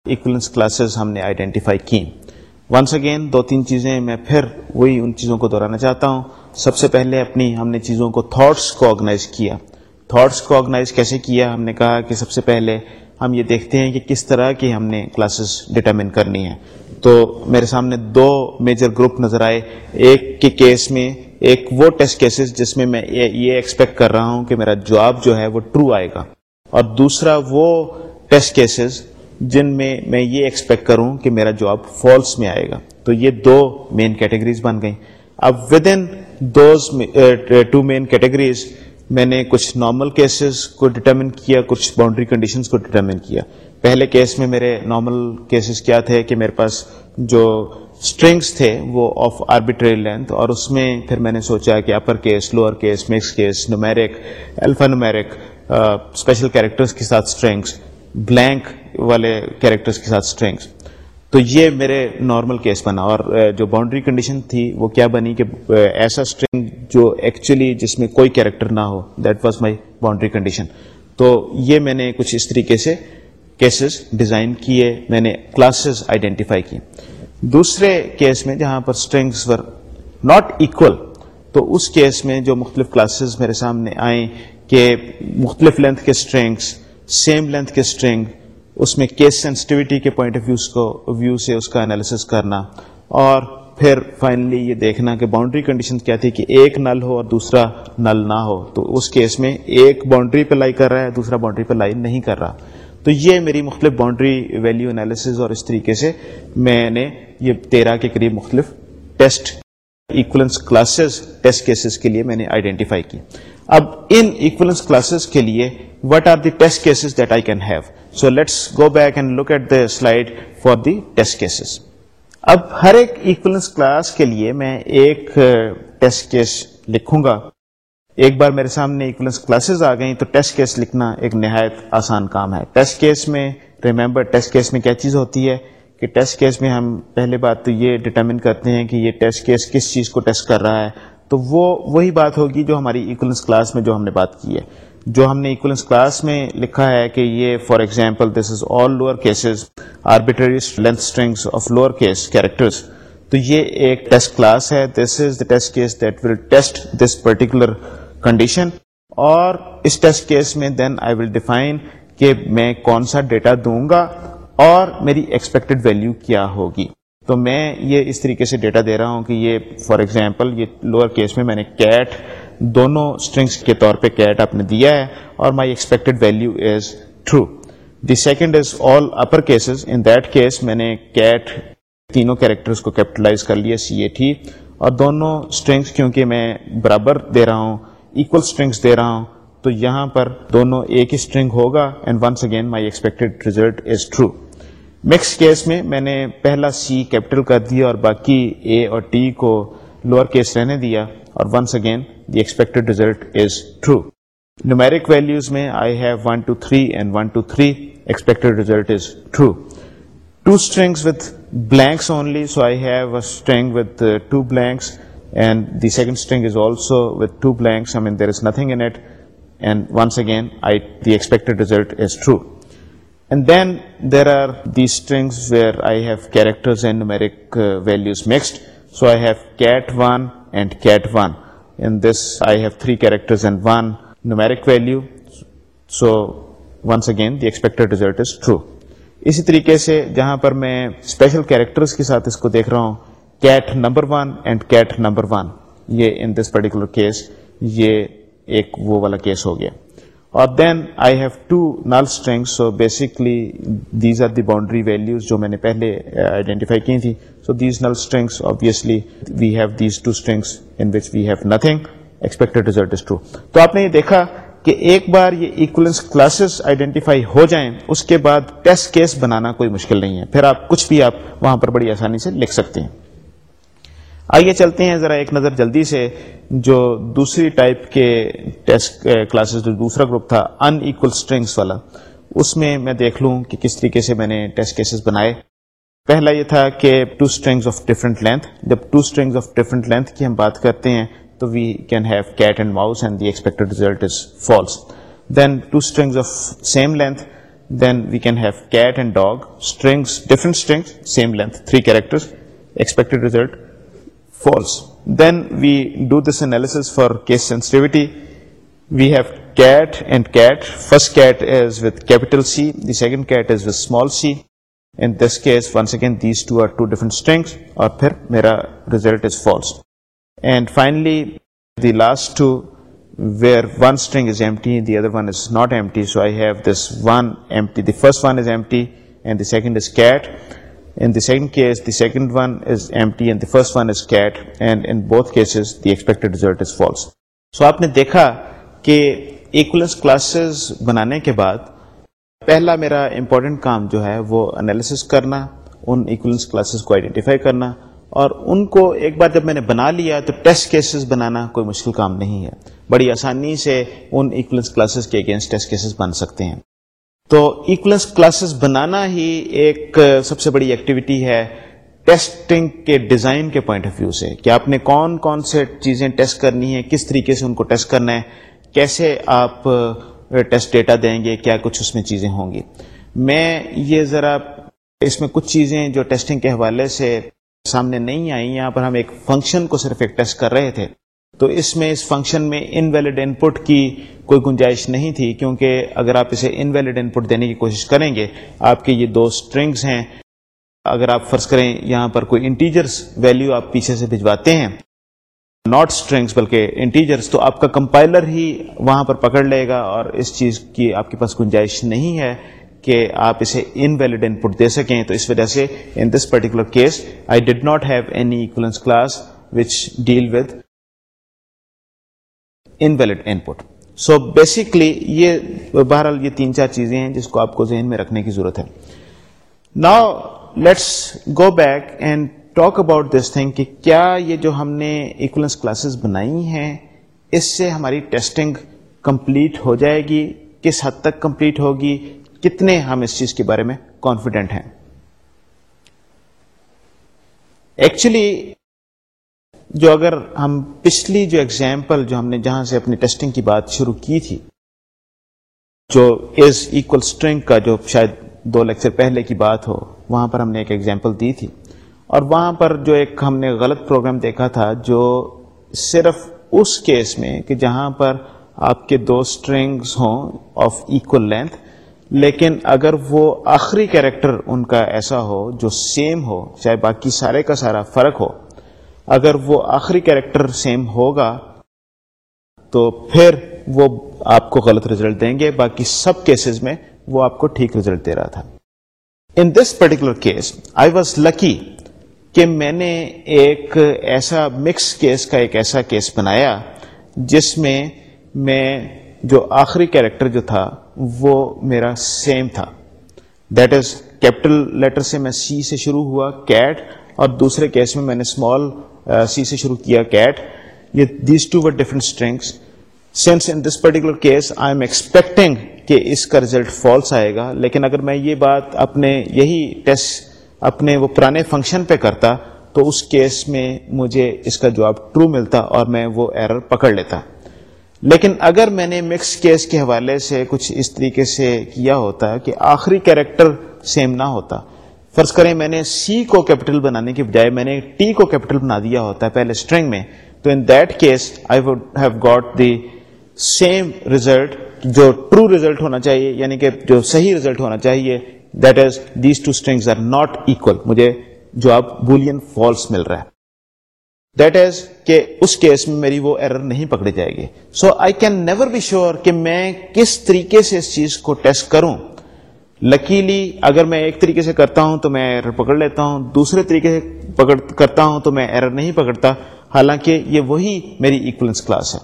ایکولنس کلاسز ہم نے آئیڈینٹیفائی کی۔ ونس اگین دو تین چیزیں میں پھر وہی ان چیزوں کو دہرانا چاہتا ہوں۔ سب سے پہلے اپنی ہم نے چیزوں کو تھاٹس کو آرگنائز کیا۔ تھاٹس کو آرگنائز کیسے کیا؟ ہم نے کہا کہ سب سے پہلے ہم یہ دیکھتے ہیں کہ کس طرح کی ہم نے کلاسز ڈٹرمن کرنی ہے تو میرے سامنے دو میجر گروپ نظر آئے۔ ایک کے کیس میں ایک وہ ٹیسٹ کیسز جس میں میں یہ ایکسپیکٹ کر رہا ہوں کہ میرا جواب جو ہے وہ ٹرو آئے گا۔ اور دوسرا وہ ٹیسٹ کیسز جن میں میں یہ ایکسپیکٹ کروں کہ میرا جواب فالس میں آئے گا۔ تو یہ دو مین کیٹیگریز بن گئیں۔ اب within those two main categories میں نے کچھ نارمل کیسز کو ڈٹرمن کیا، کچھ باؤنڈری کنڈیشنز کو ڈٹرمن کیا۔ پہلے کیس میں میرے نارمل کیسز کیا تھے کہ میرے پاس جو اسٹرنگس تھے، وہ آف آربیٹری لینتھ اور اس میں پھر میں نے سوچا کہ upper case lower case mix case numeric alphanumeric special characters کے ساتھ اسٹرنگس بلینک والے کیریکٹرس کے ساتھ اسٹرنگس تو یہ میرے نارمل کیس بنا، اور جو باؤنڈری کنڈیشن تھی، وہ کیا بنی کہ ایسا اسٹرنگ جو ایکچولی جس میں کوئی کیریکٹر نہ ہو that was my boundary condition تو یہ میں نے کچھ اس طریقے سے کیسز ڈیزائن کیے، میں نے کلاسز آئیڈینٹیفائی کی دوسرے کیس میں جہاں پر اسٹرنگس ور ناٹ ایکول تو اس کیس میں جو مختلف کلاسز میرے سامنے آئیں کہ مختلف لینتھ کے اسٹرنگس سیم لینتھ کے اسٹرنگ اس میں کیس سینسٹیوٹی کے پوائنٹ آف ویوز کو ویو سے اس کا انالیسس کرنا، اور پھر فائنلی یہ دیکھنا کہ باؤنڈری کنڈیشن کیا تھی کہ ایک نل ہو اور دوسرا نل نہ ہو۔ تو اس کیس میں ایک باؤنڈری پہ لائی کر رہا ہے، دوسرا باؤنڈری پہ لائی نہیں کر رہا۔ تو یہ میری مختلف باؤنڈری ویلیو انالیسز اور اس طریقے سے میں نے یہ تیرہ کے قریب مختلف test equivalence classes test cases کے لیے میں نے آئیڈینٹیفائی کی۔ اب ان ایکولنس کلاسز کے لیے what are the test cases that I can have so let's go back and look at the slide for the test cases اب ہر ایک ایکولنس کلاس کے لیے میں ایک uh, ٹیسٹ کیس لکھوں گا۔ ایک بار میرے سامنے ایکولنس کلاسز آ گئیں تو ٹیسٹ کیس لکھنا ایک نہایت آسان کام ہے۔ ٹیسٹ کیس میں ریمبر ٹیسٹ کیس میں کیا چیز ہوتی ہے؟ کہ ٹیسٹ کیس میں ہم پہلے بات تو یہ ڈٹرمن کرتے ہیں کہ یہ ٹیسٹ کیس کس چیز کو ٹیسٹ کر رہا ہے۔ تو وہ وہی بات ہوگی جو ہماری ایکولنس کلاس میں جو ہم نے بات کی ہے۔ جو ہم نے ایکولنس کلاس میں لکھا ہے کہ یہ for example this is all lower cases arbitrary length strings of lower case characters تو یہ ایک ٹیسٹ کلاس ہے۔ This is the test case that will test this particular condition اور اس ٹیسٹ کیس میں دین آئی ول ڈیفائن کہ میں کون سا ڈیٹا دوں گا اور میری ایکسپیکٹڈ ویلو کیا ہوگی تو میں یہ اس طریقے سے ڈیٹا دے رہا ہوں کہ یہ فار ایگزامپل یہ لوور کیس میں میں نے کیٹ دونوں اسٹرنگس کے طور پہ کیٹ آپ نے دیا ہے اور my expected value is true the second is all upper cases in that case میں نے کیٹ تینوں کیریکٹرز کو کیپٹلائز کر لیا سی اے ٹی اور دونوں اسٹرنگس کیونکہ میں برابر دے رہا ہوں ایکول اسٹرنگس دے رہا ہوں، تو یہاں پر دونوں ایک ہی اسٹرنگ ہوگا and once again my expected result is true mix case میں میں نے پہلا سی کیپٹل کر دیا اور باقی اے اور ٹی کو لوور کیس رہنے دیا، اور once again the expected result is true numeric values میں I have one two three and one two three expected result is true two strings with blanks only so I have a string with two blanks and the second string is also with two blanks I mean there is nothing in it and once again I the expected result is true and then there are the strings where I have characters and numeric values mixed so I have cat one and cat one in this I have three characters and one numeric value. So once again the expected result is true. اسی طریقے سے جہاں پر میں special characters کے ساتھ اس کو دیکھ رہا ہوں cat number one and cat number one یہ ان دس پرٹیکولر کیس یہ ایک وہ والا کیس ہو گیا. اور then I have two null string so basically these are the boundary values جو میں نے پہلے uh, آئیڈینٹیفائی کی تھی. So these null strings obviously we have these two strings in which we have nothing expected result is true تو آپ نے یہ دیکھا کہ ایک بار یہ ایکولنس کلاسز آئیڈینٹیفائی ہو جائیں، اس کے بعد ٹیسٹ کیس بنانا کوئی مشکل نہیں ہے. پھر آپ کچھ بھی آپ وہاں پر بڑی آسانی سے لکھ سکتے ہیں. آئیے چلتے ہیں ذرا ایک نظر جلدی سے، جو دوسری ٹائپ کے ٹیسٹ کلاسز، جو دوسرا گروپ تھا ان ایکول اسٹرنگس والا، اس میں میں دیکھ لوں کہ کس طریقے سے میں نے ٹیسٹ کیسز بنائے۔ پہلا یہ تھا کہ two strings of different length جب two strings of different length کی ہم بات کرتے ہیں، تو we can have cat and mouse and the expected result is false then two strings of same length then we can have cat and dog strings different strings same length three character expected result false then we do this analysis for case sensitivity we have cat and cat first cat is with capital C the second cat is with small C in this case once again these two are to different strings اور پھر میرا result is false and finally the last two where one string is M the other one is not M T so I have this one M the first one is empty and the second is Kate In the second case, the second one is empty and the first one is cat, and in both cases, the expected result is false. So, آپ نے دیکھا کہ equivalence classes بنانے کے بعد پہلا میرا important کام جو ہے وہ انالیسس کرنا ان ایکولنس کلاسز کو آئیڈینٹیفائی کرنا اور ان کو ایک بار جب میں نے بنا لیا تو ٹیسٹ کیسز بنانا کوئی مشکل کام نہیں ہے بڑی آسانی سے ان ایکولنس کلاسز کے اگینسٹ ٹیسٹ کیسز بن سکتے ہیں تو ایکولنس کلاسز بنانا ہی ایک سب سے بڑی ایکٹیویٹی ہے ٹیسٹنگ کے ڈیزائن کے پوائنٹ آف ویو سے کہ آپ نے کون کون سے چیزیں ٹیسٹ کرنی ہے کس طریقے سے ان کو ٹیسٹ کرنا ہے، کیسے آپ ٹیسٹ ڈیٹا دیں گے، کیا کچھ اس میں چیزیں ہوں گی۔ میں یہ ذرا اس میں کچھ چیزیں جو ٹیسٹنگ کے حوالے سے سامنے نہیں آئی یہاں پر ہم ایک فنکشن کو صرف ایک ٹیسٹ کر رہے تھے۔ تو اس میں اس فنکشن میں ان ویلڈ ان پٹ کی کوئی گنجائش نہیں تھی، کیونکہ اگر آپ اسے ان ویلڈ ان پٹ دینے کی کوشش کریں گے، آپ کے یہ دو اسٹرنگس ہیں۔ اگر آپ فرض کریں یہاں پر کوئی انٹیجرس ویلیو آپ پیچھے سے بھجواتے ہیں ناٹ اسٹرنگس بلکہ انٹیجرس تو آپ کا کمپائلر ہی وہاں پر پکڑ لے گا اور اس چیز کی آپ کے پاس گنجائش نہیں ہے کہ آپ اسے ان ویلڈ ان پٹ دے سکیں۔ تو اس وجہ سے in this particular case I did not have any equivalence class which deal with invalid input so basically یہ بہرحال یہ تین چار چیزیں ہیں جس کو آپ کو ذہن میں رکھنے کی ضرورت ہے۔ نا let's go back and talk about this thing کہ کیا یہ جو ہم نے ایکولنس کلاسز بنائی ہیں، اس سے ہماری ٹیسٹنگ کمپلیٹ ہو جائے گی، کس حد تک کمپلیٹ ہوگی، کتنے ہم اس چیز کے بارے میں کانفیڈنٹ ہیں۔ ایکچولی جو اگر ہم پچھلی جو ایگزامپل جو ہم نے جہاں سے اپنی ٹیسٹنگ کی بات شروع کی تھی، جو از اکول اسٹرنگ کا جو شاید دو لیکچر پہلے کی بات ہو، وہاں پر ہم نے ایک ایگزامپل دی تھی۔ اور وہاں پر جو ایک ہم نے غلط پروگرام دیکھا تھا، جو صرف اس کیس میں کہ جہاں پر آپ کے دو اسٹرنگس ہوں آف ایکول لینتھ لیکن اگر وہ آخری کیریکٹر ان کا ایسا ہو، جو سیم ہو، چاہے باقی سارے کا سارا فرق ہو اگر وہ آخری کیریکٹر سیم ہوگا، تو پھر وہ آپ کو غلط ریزلٹ دیں گے، باقی سب کیسز میں وہ آپ کو ٹھیک ریزلٹ دے رہا تھا۔ In this particular case I was lucky کہ میں نے ایک ایسا مکس کیس کا ایک ایسا کیس بنایا، جس میں میں جو آخری کیریکٹر جو تھا، وہ میرا سیم تھا۔ دیٹ از کیپٹل لیٹر سے میں سی سے شروع ہوا کیٹ اور دوسرے کیس میں میں نے اسمال سی سے شروع کیا، کیٹ، یہ these two different strings since in this particular case I am expecting کہ اس کا ریزلٹ فالس آئے گا، لیکن اگر میں یہ بات اپنے یہی ٹیسٹ اپنے وہ پرانے فنکشن پہ کرتا، تو اس کیس میں مجھے اس کا جواب ٹرو ملتا اور میں وہ ایرر پکڑ لیتا۔ لیکن اگر میں نے مکس کیس کے حوالے سے کچھ اس طریقے سے کیا ہوتا کہ آخری کیریکٹر سیم نہ ہوتا فرض کریں میں نے سی کو کیپٹل بنانے کے بجائے میں نے ٹی کو کیپٹل بنا دیا ہوتا ہے پہلے اسٹرنگ میں، تو in that case I would have got the same result جو ٹرو ریزلٹ ہونا چاہیے یعنی کہ جو صحیح ریزلٹ ہونا چاہیے that is these two strings are not equal مجھے جو اب بولین فالس مل رہا ہے۔ دیٹ از کہ اس کیس میں میری وہ ایرر نہیں پکڑی جائے گی۔ So I can never be sure کہ میں کس طریقے سے اس چیز کو ٹیسٹ کروں۔ لکیلی اگر میں ایک طریقے سے کرتا ہوں تو میں ایرر پکڑ لیتا ہوں، دوسرے طریقے سے پکڑ کرتا ہوں تو میں ایرر نہیں پکڑتا۔ حالانکہ یہ وہی میری ایکولنس کلاس ہے۔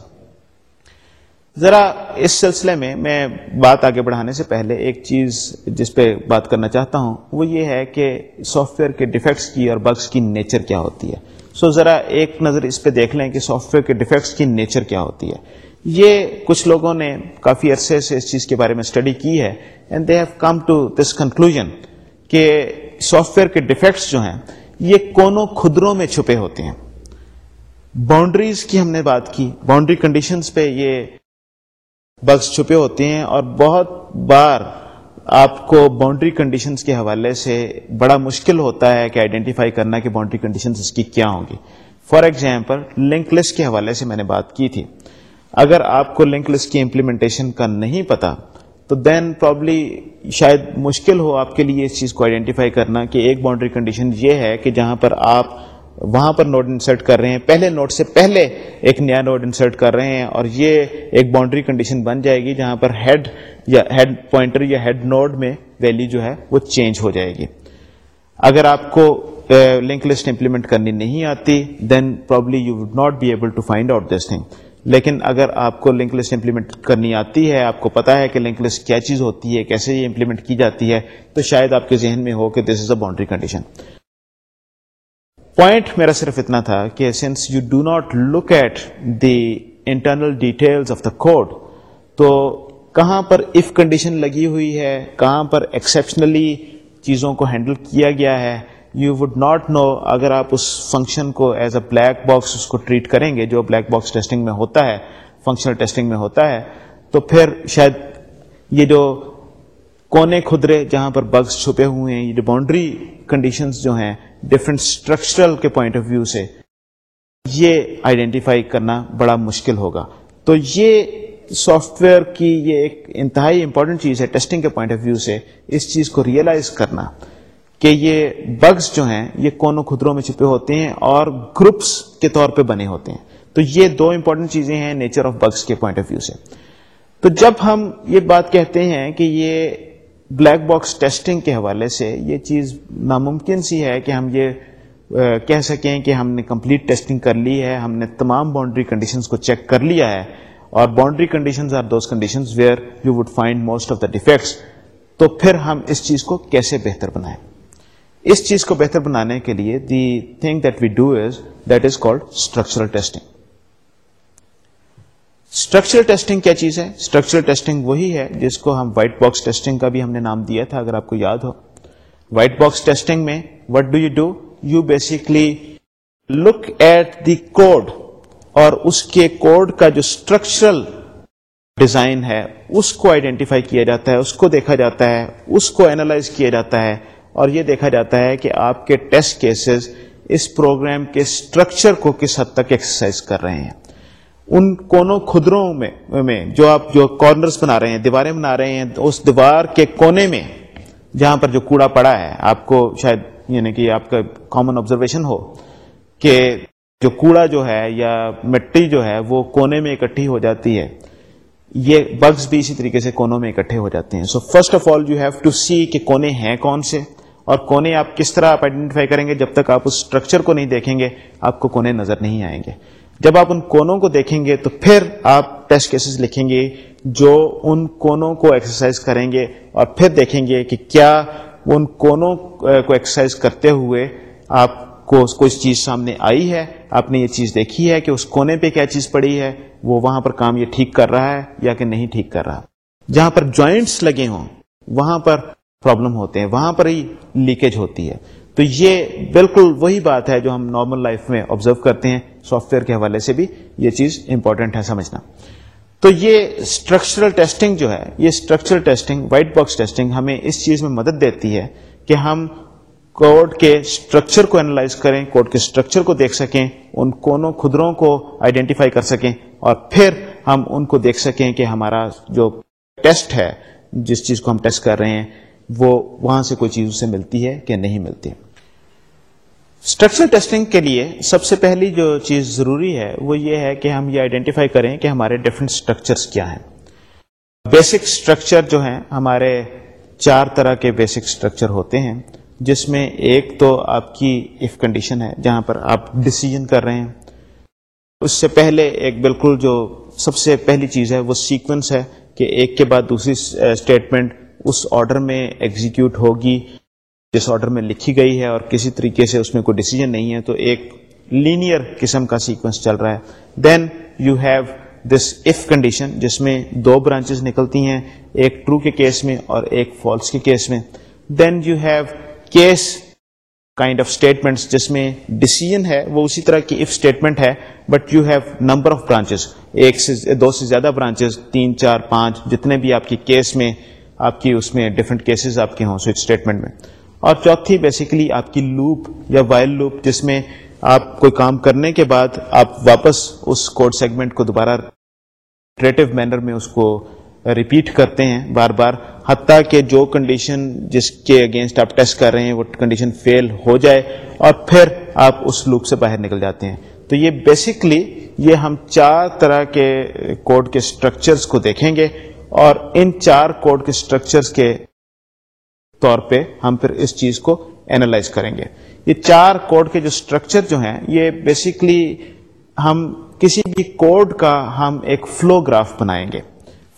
ذرا اس سلسلے میں میں بات آگے بڑھانے سے پہلے ایک چیز جس پہ بات کرنا چاہتا ہوں، وہ یہ ہے کہ سافٹ ویئر کے ڈیفیکٹس کی اور بگس کی نیچر کیا ہوتی ہے۔ سو so ذرا ایک نظر اس پہ دیکھ لیں کہ سافٹ ویئر کے ڈیفیکٹس کی نیچر کیا ہوتی ہے۔ یہ کچھ لوگوں نے کافی عرصے سے اس چیز کے بارے میں اسٹڈی کی ہے and they have come to this conclusion کہ سافٹ ویئر کے ڈیفیکٹس جو ہیں، یہ کونوں خدروں میں چھپے ہوتے ہیں۔ باؤنڈریز کی ہم نے بات کی باؤنڈری کنڈیشنز پہ یہ بگس چھپے ہوتے ہیں اور بہت بار آپ کو باؤنڈری کنڈیشنز کے حوالے سے بڑا مشکل ہوتا ہے کہ آئیڈینٹیفائی کرنا کہ باؤنڈری کنڈیشنز اس کی کیا ہوں گی۔ فار ایگزامپل لنک لسٹ کے حوالے سے میں نے بات کی تھی۔ اگر آپ کو لنک لسٹ کی امپلیمنٹیشن کا نہیں پتا، تو دین پرابلی شاید مشکل ہو آپ کے لیے اس چیز کو آئیڈینٹیفائی کرنا کہ ایک باؤنڈری کنڈیشن یہ ہے کہ جہاں پر آپ وہاں پر نوٹ انسرٹ کر رہے ہیں، پہلے نوٹ سے پہلے ایک نیا نوٹ انسرٹ کر رہے ہیں اور یہ ایک باؤنڈری کنڈیشن بن جائے گی جہاں پر ہیڈ یا ہیڈ پوائنٹر یا ہیڈ نوڈ میں ویلی جو ہے وہ چینج ہو جائے گی۔ اگر آپ کو لنک لسٹ امپلیمنٹ کرنی نہیں آتی then probably you would not be able to find out this thing لیکن اگر آپ کو لنک لسٹ امپلیمنٹ کرنی آتی ہے، آپ کو پتا ہے کہ لنک لسٹ کیا چیز ہوتی ہے، کیسے یہ امپلیمنٹ کی جاتی ہے، تو شاید آپ کے ذہن میں ہو کہ this is a boundary condition point میرا صرف اتنا تھا کہ since you do not look at the internal details of the code تو کہاں پر اف کنڈیشن لگی ہوئی ہے، کہاں پر ایکسیپشنلی چیزوں کو ہینڈل کیا گیا ہے یو وڈ ناٹ نو اگر آپ اس فنکشن کو ایز اے بلیک باکس اس کو ٹریٹ کریں گے، جو بلیک باکس ٹیسٹنگ میں ہوتا ہے فنکشنل ٹیسٹنگ میں ہوتا ہے، تو پھر شاید یہ جو کونے کھدرے جہاں پر بگس چھپے ہوئے ہیں، یہ جو باؤنڈری کنڈیشنز جو ہیں ڈفرینٹ اسٹرکچرل کے پوائنٹ آف ویو سے یہ آئیڈینٹیفائی کرنا بڑا مشکل ہوگا۔ تو یہ سافٹ ویئر کی یہ ایک انتہائی امپورٹنٹ چیز ہے ٹیسٹنگ کے پوائنٹ آف ویو سے، اس چیز کو ریئلائز کرنا۔ کہ یہ بگس جو ہیں، یہ کونوں خدروں میں چھپے ہوتے ہیں اور گروپس کے طور پہ بنے ہوتے ہیں۔ تو یہ دو امپورٹنٹ چیزیں ہیں نیچر آف بگس کے پوائنٹ آف ویو سے۔ تو جب ہم یہ بات کہتے ہیں کہ یہ بلیک باکس ٹیسٹنگ کے حوالے سے یہ چیز ناممکن سی ہے کہ ہم یہ کہہ سکیں کہ ہم نے کمپلیٹ ٹیسٹنگ کر لی ہے، ہم نے تمام باؤنڈری کنڈیشنز کو چیک کر لیا ہے۔ اور boundary conditions are those conditions where you would find most of the defects تو پھر ہم اس چیز کو کیسے بہتر بنائیں؟ اس چیز کو بہتر بنانے کے لیے the thing that we do is that is called structural testing. Structural testing کیا چیز ہے؟ اسٹرکچرل ٹیسٹنگ وہی ہے جس کو ہم وائٹ باکس ٹیسٹنگ کا بھی ہم نے نام دیا تھا اگر آپ کو یاد ہو۔ وائٹ باکس ٹیسٹنگ میں what do you do you basically look at the code اور اس کے کوڈ کا جو اسٹرکچرل ڈیزائن ہے اس کو آئیڈینٹیفائی کیا جاتا ہے، اس کو دیکھا جاتا ہے، اس کو اینالائز کیا جاتا ہے۔ اور یہ دیکھا جاتا ہے کہ آپ کے ٹیسٹ کیسز اس پروگرام کے اسٹرکچر کو کس حد تک ایکسرسائز کر رہے ہیں۔ ان کونوں خدروں میں میں جو آپ جو کارنرز بنا رہے ہیں، دیواریں بنا رہے ہیں، اس دیوار کے کونے میں جہاں پر جو کوڑا پڑا ہے، آپ کو شاید یعنی کہ آپ کا کامن آبزرویشن ہو کہ جو کوڑا جو ہے یا مٹی جو ہے، وہ کونے میں اکٹھی ہو جاتی ہے۔ یہ بگز بھی اسی طریقے سے کونوں میں اکٹھے ہو جاتے ہیں۔ So first of all you have to see کہ کونے ہیں کون سے۔ اور کونے آپ کس طرح آپ آئیڈینٹیفائی کریں گے جب تک آپ اس اسٹرکچر کو نہیں دیکھیں گے، آپ کو کونے نظر نہیں آئیں گے۔ جب آپ ان کونوں کو دیکھیں گے تو پھر آپ ٹیسٹ کیسز لکھیں گے جو ان کونوں کو ایکسرسائز کریں گے اور پھر دیکھیں گے کہ کیا ان کونوں کو ایکسرسائز کرتے ہوئے آپ کو کوئی چیز سامنے آئی ہے، آپ نے یہ چیز دیکھی ہے کہ اس کونے پہ کیا چیز پڑی ہے، وہ وہاں پر کام یہ ٹھیک کر رہا ہے یا کہ نہیں ٹھیک کر رہا۔ جہاں پر جوائنٹس لگے ہوں، وہاں پر پرابلم ہوتے ہیں، وہاں پر ہی لیکیج ہوتی ہے۔ تو یہ بالکل وہی بات ہے جو ہم نارمل لائف میں آبزرو کرتے ہیں سافٹ ویئر کے حوالے سے بھی یہ چیز امپورٹنٹ ہے سمجھنا۔ تو یہ اسٹرکچرل ٹیسٹنگ جو ہے، یہ structural testing white box testing ہمیں اس چیز میں مدد دیتی ہے کہ ہم کوڈ کے اسٹرکچر کو اینالائز کریں کوڈ کے اسٹرکچر کو دیکھ سکیں، ان کونوں خدروں کو آئیڈینٹیفائی کر سکیں اور پھر ہم ان کو دیکھ سکیں کہ ہمارا جو ٹیسٹ ہے، جس چیز کو ہم ٹیسٹ کر رہے ہیں وہ وہاں سے کوئی چیز اسے ملتی ہے کہ نہیں ملتی اسٹرکچر ٹیسٹنگ کے لیے سب سے پہلی جو چیز ضروری ہے وہ یہ ہے کہ ہم یہ آئیڈینٹیفائی کریں کہ ہمارے ڈفرینٹ اسٹرکچرس کیا ہیں۔ بیسک اسٹرکچر جو ہیں، ہمارے چار طرح کے بیسک اسٹرکچر ہوتے ہیں، جس میں ایک تو آپ کی اف کنڈیشن ہے، جہاں پر آپ ڈسیزن کر رہے ہیں۔ اس سے پہلے ایک بالکل جو سب سے پہلی چیز ہے، وہ سیکوینس ہے کہ ایک کے بعد دوسری اسٹیٹمنٹ اس آرڈر میں ایگزیکیوٹ ہوگی، جس آرڈر میں لکھی گئی ہے اور کسی طریقے سے اس میں کوئی ڈیسیجن نہیں ہے، تو ایک لینئر قسم کا سیکوینس چل رہا ہے۔ Then you have this if condition جس میں دو برانچز نکلتی ہیں، ایک ٹرو کے کیس میں اور ایک فالس کے کیس میں۔ Then you have case kind of statement جس میں ڈسیزن ہے، وہ اسی طرح کی اف اسٹیٹمنٹ ہے but you have number of branches ایک سے دو سے زیادہ برانچز تین، چار، پانچ، جتنے بھی آپ کی کیس میں آپ کی اس میں ڈفرنٹ کیسز آپ کے ہوں سوئچ اسٹیٹمنٹ میں. اور چوتھی بیسیکلی آپ کی لوپ یا وائل لوپ جس میں آپ کوئی کام کرنے کے بعد آپ واپس اس کوڈ سیگمنٹ کو دوبارہ ٹریٹو مینر میں اس کو ریپیٹ کرتے ہیں بار بار، حتیٰ کہ جو کنڈیشن جس کے اگینسٹ آپ ٹیسٹ کر رہے ہیں، وہ کنڈیشن فیل ہو جائے اور پھر آپ اس لوپ سے باہر نکل جاتے ہیں۔ تو یہ بیسکلی یہ ہم چار طرح کے کوڈ کے اسٹرکچرس کو دیکھیں گے۔ اور ان چار کوڈ کے اسٹرکچرس کے طور پہ ہم پھر اس چیز کو اینالائز کریں گے۔ یہ چار کوڈ کے جو اسٹرکچر جو ہیں، یہ بیسکلی ہم کسی بھی کوڈ کا ہم ایک فلو گراف بنائیں گے۔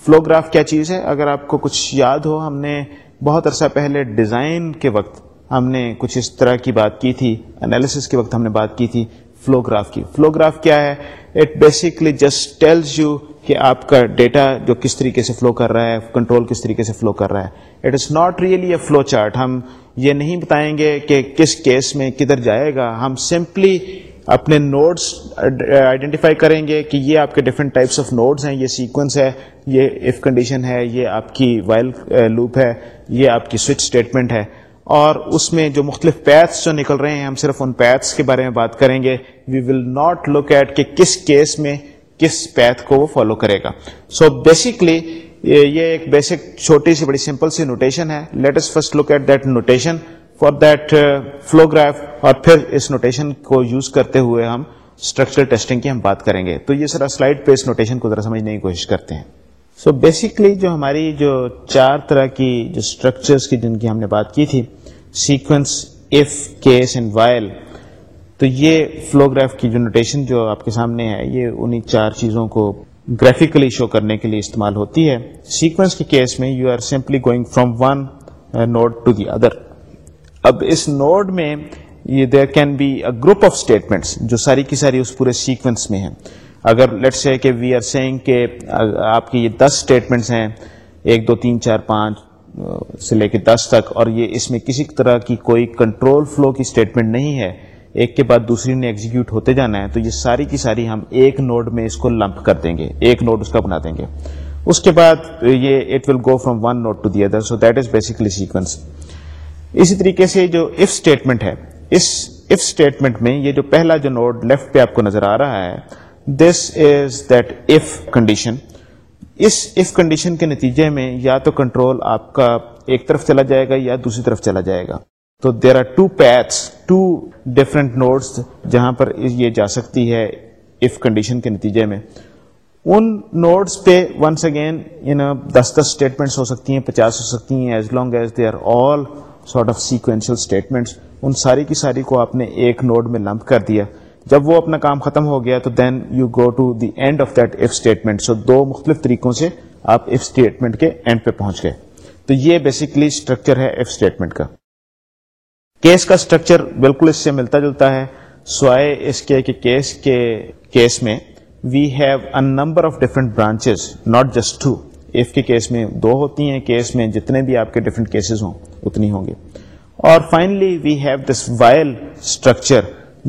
فلو گراف کیا چیز ہے؟ اگر آپ کو کچھ یاد ہو، ہم نے بہت عرصہ پہلے ڈیزائن کے وقت ہم نے کچھ اس طرح کی بات کی تھی انالیسس کے وقت ہم نے بات کی تھی فلو گراف کی۔ فلو گراف کیا ہے؟ It basically just tells you کہ آپ کا ڈیٹا جو کس طریقے سے فلو کر رہا ہے کنٹرول کس طریقے سے فلو کر رہا ہے۔ It is not really a flow chart ہم یہ نہیں بتائیں گے کہ کس کیس میں کدھر جائے گا۔ ہم سمپلی اپنے نوڈس آئیڈینٹیفائی کریں گے کہ یہ آپ کے ڈفرینٹ ٹائپس آف نوڈس ہیں، یہ سیکوینس ہے، یہ اف کنڈیشن ہے، یہ آپ کی وائل لوپ ہے، یہ آپ کی سوئچ اسٹیٹمنٹ ہے۔ اور اس میں جو مختلف پیتھس جو نکل رہے ہیں، ہم صرف ان پیتھس کے بارے میں بات کریں گے۔ وی ول ناٹ لک ایٹ کہ کس کیس میں کس پیتھ کو وہ فالو کرے گا۔ سو بیسکلی یہ ایک بیسک چھوٹی سی بڑی سمپل سی نوٹیشن ہے۔ Let's first look at that notation for that flow graph اور پھر اس نوٹیشن کو یوز کرتے ہوئے ہم اسٹرکچر ٹیسٹنگ کی ہم بات کریں گے۔ تو یہ سر سلائڈ پہ اس نوٹیشن کو ذرا سمجھنے کی کوشش کرتے ہیں۔ سو so بیسکلی جو ہماری جو چار طرح کی جو اسٹرکچرس کی جن کی ہم نے بات کی تھی sequence if case and while تو یہ فلو گراف کی جو نوٹیشن جو آپ کے سامنے ہے، یہ انہی چار چیزوں کو گرافکلی شو کرنے کے لیے استعمال ہوتی ہے. سیکوینس کے کیس میں you are simply going from one node to the other اب اس نوڈ میں یہ there can be a group of statements جو ساری کی ساری اس پورے سیکوینس میں ہیں. اگر لیٹ سے کہ وی آر سینگ کہ آپ کی یہ دس اسٹیٹمنٹس ہیں، ایک، دو، تین، چار، پانچ سے لے کے دس تک، اور یہ اس میں کسی طرح کی کوئی کنٹرول فلو کی اسٹیٹمنٹ نہیں ہے، ایک کے بعد دوسری نے ایگزیکیوٹ ہوتے جانا ہے، تو یہ ساری کی ساری ہم ایک نوڈ میں اس کو لمپ کر دیں گے، ایک نوڈ اس کا بنا دیں گے. اس کے بعد یہ it will go from one node to the other so that is basically sequence اسی طریقے سے جو اف اسٹیٹمنٹ ہے، اس اف اسٹیٹمنٹ میں یہ جو پہلا جو نوڈ لیفٹ پہ آپ کو نظر آ رہا ہے this is that if condition us if condition کے نتیجے میں یا تو کنٹرول آپ کا ایک طرف چلا جائے گا یا دوسری طرف چلا جائے گا. تو there are two paths to different nodes جہاں پر یہ جا سکتی ہے اف کنڈیشن کے نتیجے میں. ان نوٹس پہ ونس اگین ان دس دس اسٹیٹمنٹس ہو سکتی ہیں، پچاس ہو سکتی ہیں as long as they are all sort of sequential statements ان ساری کی ساری کو آپ نے ایک نوڈ میں لمپ کر دیا. جب وہ اپنا کام ختم ہو گیا تو then you go to the end of that if statement so دو مختلف طریقوں سے آپ اف اسٹیٹمنٹ کے اینڈ پہ پہنچ گئے. تو یہ بیسکلی اسٹرکچر ہے اف اسٹیٹمنٹ کا. کیس کا اسٹرکچر بالکل اس سے ملتا جلتا ہے. سوائے اس کے کہ کیس کے کیس میں we have a number of different branches not just two if کے کیس میں دو ہوتی ہیں کیس میں جتنے بھی آپ کے ڈفرنٹ کیسز ہوں، اتنی ہوں گے اور finally we have this while structure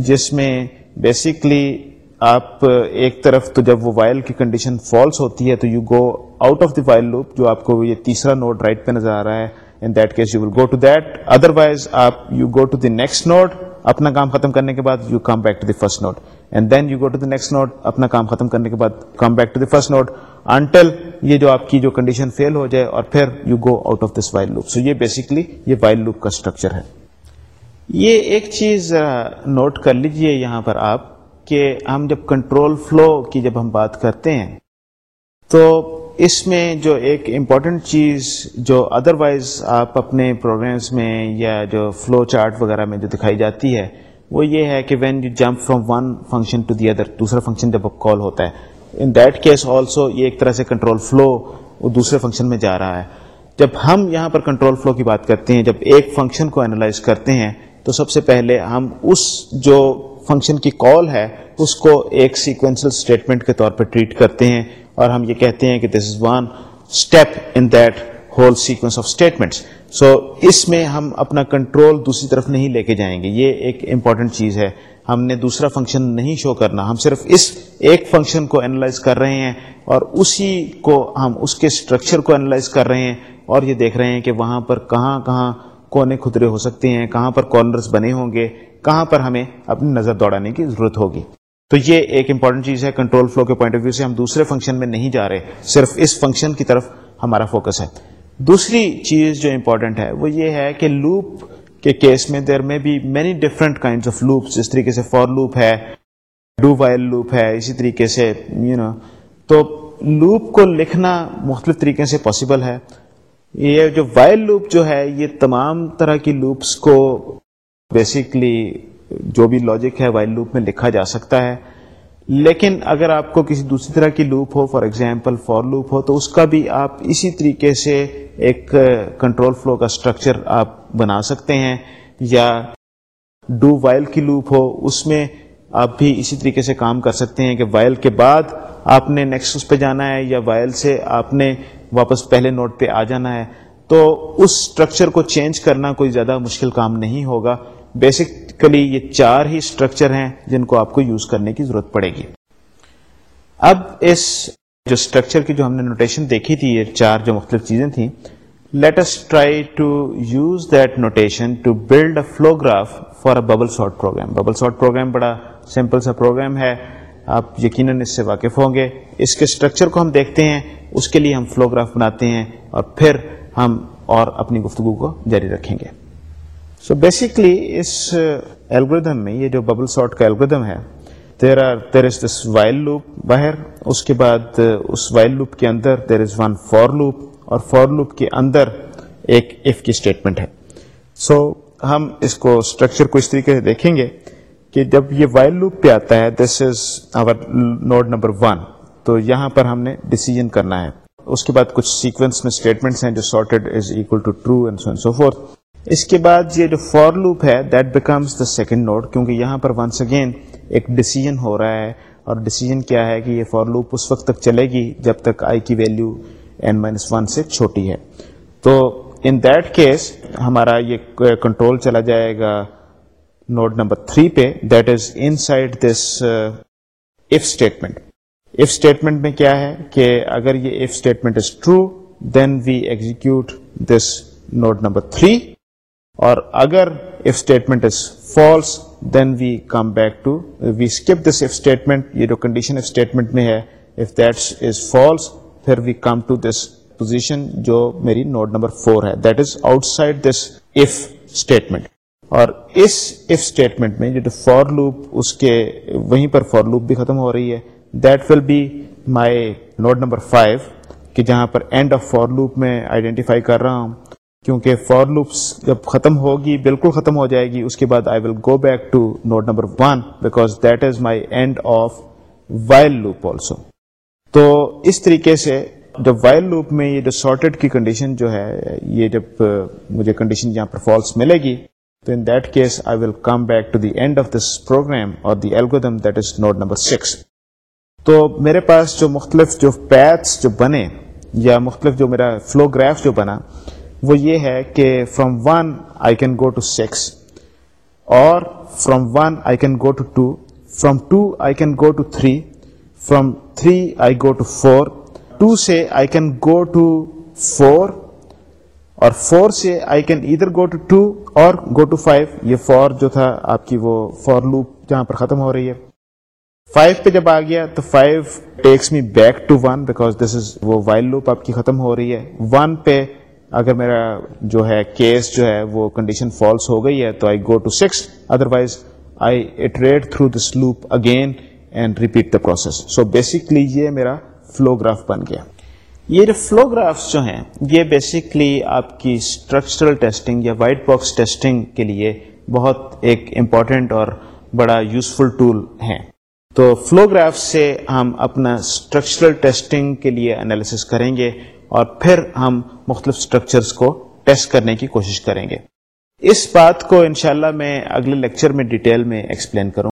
جس میں بیسکلی آپ ایک طرف تو جب وہ وائل کی کنڈیشن فالس ہوتی ہے تو you go out of the while loop جو آپ کو یہ تیسرا نوٹ رائٹ پہ نظر آ رہا ہے. In that case you will go to that other آپ you go to the next node اپنا کام ختم کرنے کے بعد you come back to the first node and then you go to the next node اپنا کام ختم کرنے کے بعد come back to the first node until یہ جو آپ کی جو کنڈیشن فیل ہو جائے اور پھر you go out of this while loop so یہ بیسکلی یہ وائل لوپ کا اسٹرکچر ہے. یہ ایک چیز نوٹ کر لیجیے یہاں پر آپ کہ ہم جب کنٹرول فلو کی جب ہم بات کرتے ہیں، تو اس میں جو ایک امپورٹنٹ چیز جو ادر وائز آپ اپنے پروگرامس میں یا جو فلو چارٹ وغیرہ میں جو دکھائی جاتی ہے، وہ یہ ہے کہ when you jump from one function to the other دوسرا فنکشن جب کال ہوتا ہے۔ ان دیٹ کیس آلسو یہ ایک طرح سے کنٹرول فلو وہ دوسرے فنکشن میں جا رہا ہے۔ جب ہم یہاں پر کنٹرول فلو کی بات کرتے ہیں، جب ایک فنکشن کو اینالائز کرتے ہیں تو سب سے پہلے ہم اس جو فنکشن کی کال ہے، اس کو ایک سیکوینسل اسٹیٹمنٹ کے طور پہ ٹریٹ کرتے ہیں اور ہم یہ کہتے ہیں کہ this is one step in that whole sequence of statements so اس میں ہم اپنا کنٹرول دوسری طرف نہیں لے کے جائیں گے۔ یہ ایک امپورٹنٹ چیز ہے۔ ہم نے دوسرا فنکشن نہیں شو کرنا۔ ہم صرف اس ایک فنکشن کو اینالائز کر رہے ہیں اور اسی کو ہم اس کے اسٹرکچر کو اینالائز کر رہے ہیں اور یہ دیکھ رہے ہیں کہ وہاں پر کہاں کہاں کونے کھدرے ہو سکتے ہیں کہاں پر کارنرز بنے ہوں گے کہاں پر ہمیں اپنی نظر دوڑانے کی ضرورت ہوگی۔ تو یہ ایک امپورٹنٹ چیز ہے کنٹرول فلو کے پوائنٹ آف ویو سے ہم دوسرے فنکشن میں نہیں جا رہے صرف اس فنکشن کی طرف ہمارا فوکس ہے۔ دوسری چیز جو امپورٹنٹ ہے وہ یہ ہے کہ لوپ کے کیس میں there may be many different kind of loops جس طریقے سے فور لوپ ہے ڈو وائل لوپ ہے اسی طریقے سے یو you نو know, تو لوپ کو لکھنا مختلف طریقے سے پاسبل ہے۔ یہ جو وائل لوپ جو ہے، یہ تمام طرح کی لوپس کو بیسکلی جو بھی لاجک ہے وائل لوپ میں لکھا جا سکتا ہے۔ لیکن اگر آپ کو کسی دوسری طرح کی لوپ ہو فار ایگزامپل فور لوپ ہو، تو اس کا بھی آپ اسی طریقے سے ایک کنٹرول فلو کا اسٹرکچر آپ بنا سکتے ہیں۔ یا ڈو وائل کی لوپ ہو، اس میں آپ بھی اسی طریقے سے کام کر سکتے ہیں کہ وائل کے بعد آپ نے نیکسٹ اس پہ جانا ہے، یا وائل سے آپ نے واپس پہلے نوٹ پہ آ جانا ہے، تو اس اسٹرکچر کو چینج کرنا کوئی زیادہ مشکل کام نہیں ہوگا۔ بیسکلی یہ چار ہی اسٹرکچر ہیں جن کو آپ کو یوز کرنے کی ضرورت پڑے گی۔ اب اس جو اسٹرکچر کی جو ہم نے نوٹیشن دیکھی تھی، یہ چار جو مختلف چیزیں تھیں let's try to use that notation to build a flow graph for a bubble sort program bubble sort program بڑا سمپل سا پروگرام ہے۔ آپ یقیناً اس سے واقف ہوں گے۔ اس کے اسٹرکچر کو ہم دیکھتے ہیں اس کے لیے ہم فلوگراف بناتے ہیں اور پھر ہم اور اپنی گفتگو کو جاری رکھیں گے۔ سو بیسکلی اس الگریدم میں یہ جو ببل سارٹ کا الگریدم ہے there are there is this while loop باہر اس کے بعد اس وائل لوپ کے اندر there is one for loop اور فور لوپ کے اندر ایک ایف کی اسٹیٹمنٹ ہے۔ سو so, ہم اس کو اسٹرکچر کو اس طریقے سے دیکھیں گے۔ کہ جب یہ وائل لوپ پہ آتا ہے this is our node number one تو یہاں پر ہم نے ڈیسیجن کرنا ہے۔ اس کے بعد کچھ سیکوینس میں اسٹیٹمنٹس ہیں جو sorted is equal to true and so so forth اس کے بعد یہ جو فور لوپ ہے that becomes the second node کیونکہ یہاں پر ونس اگین ایک ڈیسیجن ہو رہا ہے۔ اور ڈیسیجن کیا ہے کہ یہ فور لوپ اس وقت تک چلے گی جب تک آئی کی ویلو این مائنس ون سے چھوٹی ہے۔ تو ان دیٹ کیس ہمارا یہ کنٹرول چلا جائے گا۔ نوڈ نمبر تھری پہ، that is inside this if statement if statement میں کیا ہے کہ اگر یہ if statement is true then we execute this node number three. اور اگر if statement is false then we come back to we skip this if statement یہ جو کنڈیشن اف اسٹیٹمنٹ میں ہے اف دیٹ از فالس پھر وی کم to this position جو میری node number four ہے. That is outside this if statement اور اس اف اسٹیٹمنٹ میں جو فور لوپ اس کے وہیں پر فور لوپ بھی ختم ہو رہی ہے that will be my node number five کہ جہاں پر اینڈ آف فور لوپ میں آئیڈینٹیفائی کر رہا ہوں۔ کیونکہ فور لوپس جب ختم ہوگی، بالکل ختم ہو جائے گی، اس کے بعد I will go back to node number one because that is my end of while loop also تو اس طریقے سے جب وائل لوپ میں یہ جو سارٹیڈ کی کنڈیشن جو ہے، یہ جب مجھے کنڈیشن یہاں پر فالس ملے گی تو in that case I will come back to the end of this program اور the algorithm that is node number six تو میرے پاس جو مختلف جو پیتھس جو بنے یا مختلف جو میرا فلو گراف جو بنا، وہ یہ ہے کہ from one I can go to six اور from one I can go to two from two I can go to three from three I go to four two سے I can go to four اور four سے I can ادھر go to two اور go to five یہ four جو تھا آپ کی وہ فور لوپ جہاں پر ختم ہو رہی ہے۔ فائیو پہ جب آ گیا تو five takes me back to one because this is وہ وائل لوپ آپ کی ختم ہو رہی ہے۔ ون پہ اگر میرا جو ہے کیس جو ہے وہ کنڈیشن فالس ہو گئی ہے تو I go to six otherwise I iterate through this loop again and repeat the process so basically یہ میرا فلو گراف بن گیا۔ یہ جو فلو گرافس جو ہیں، یہ بیسکلی آپ کی اسٹرکچرل ٹیسٹنگ یا وائٹ باکس ٹیسٹنگ کے لیے بہت ایک امپورٹنٹ اور بڑا یوزفل ٹول ہیں۔ تو فلو گراف سے ہم اپنا اسٹرکچرل ٹیسٹنگ کے لیے انالیسس کریں گے اور پھر ہم مختلف اسٹرکچرس کو ٹیسٹ کرنے کی کوشش کریں گے۔ اس بات کو انشاءاللہ میں اگلے لیکچر میں ڈیٹیل میں ایکسپلین کروں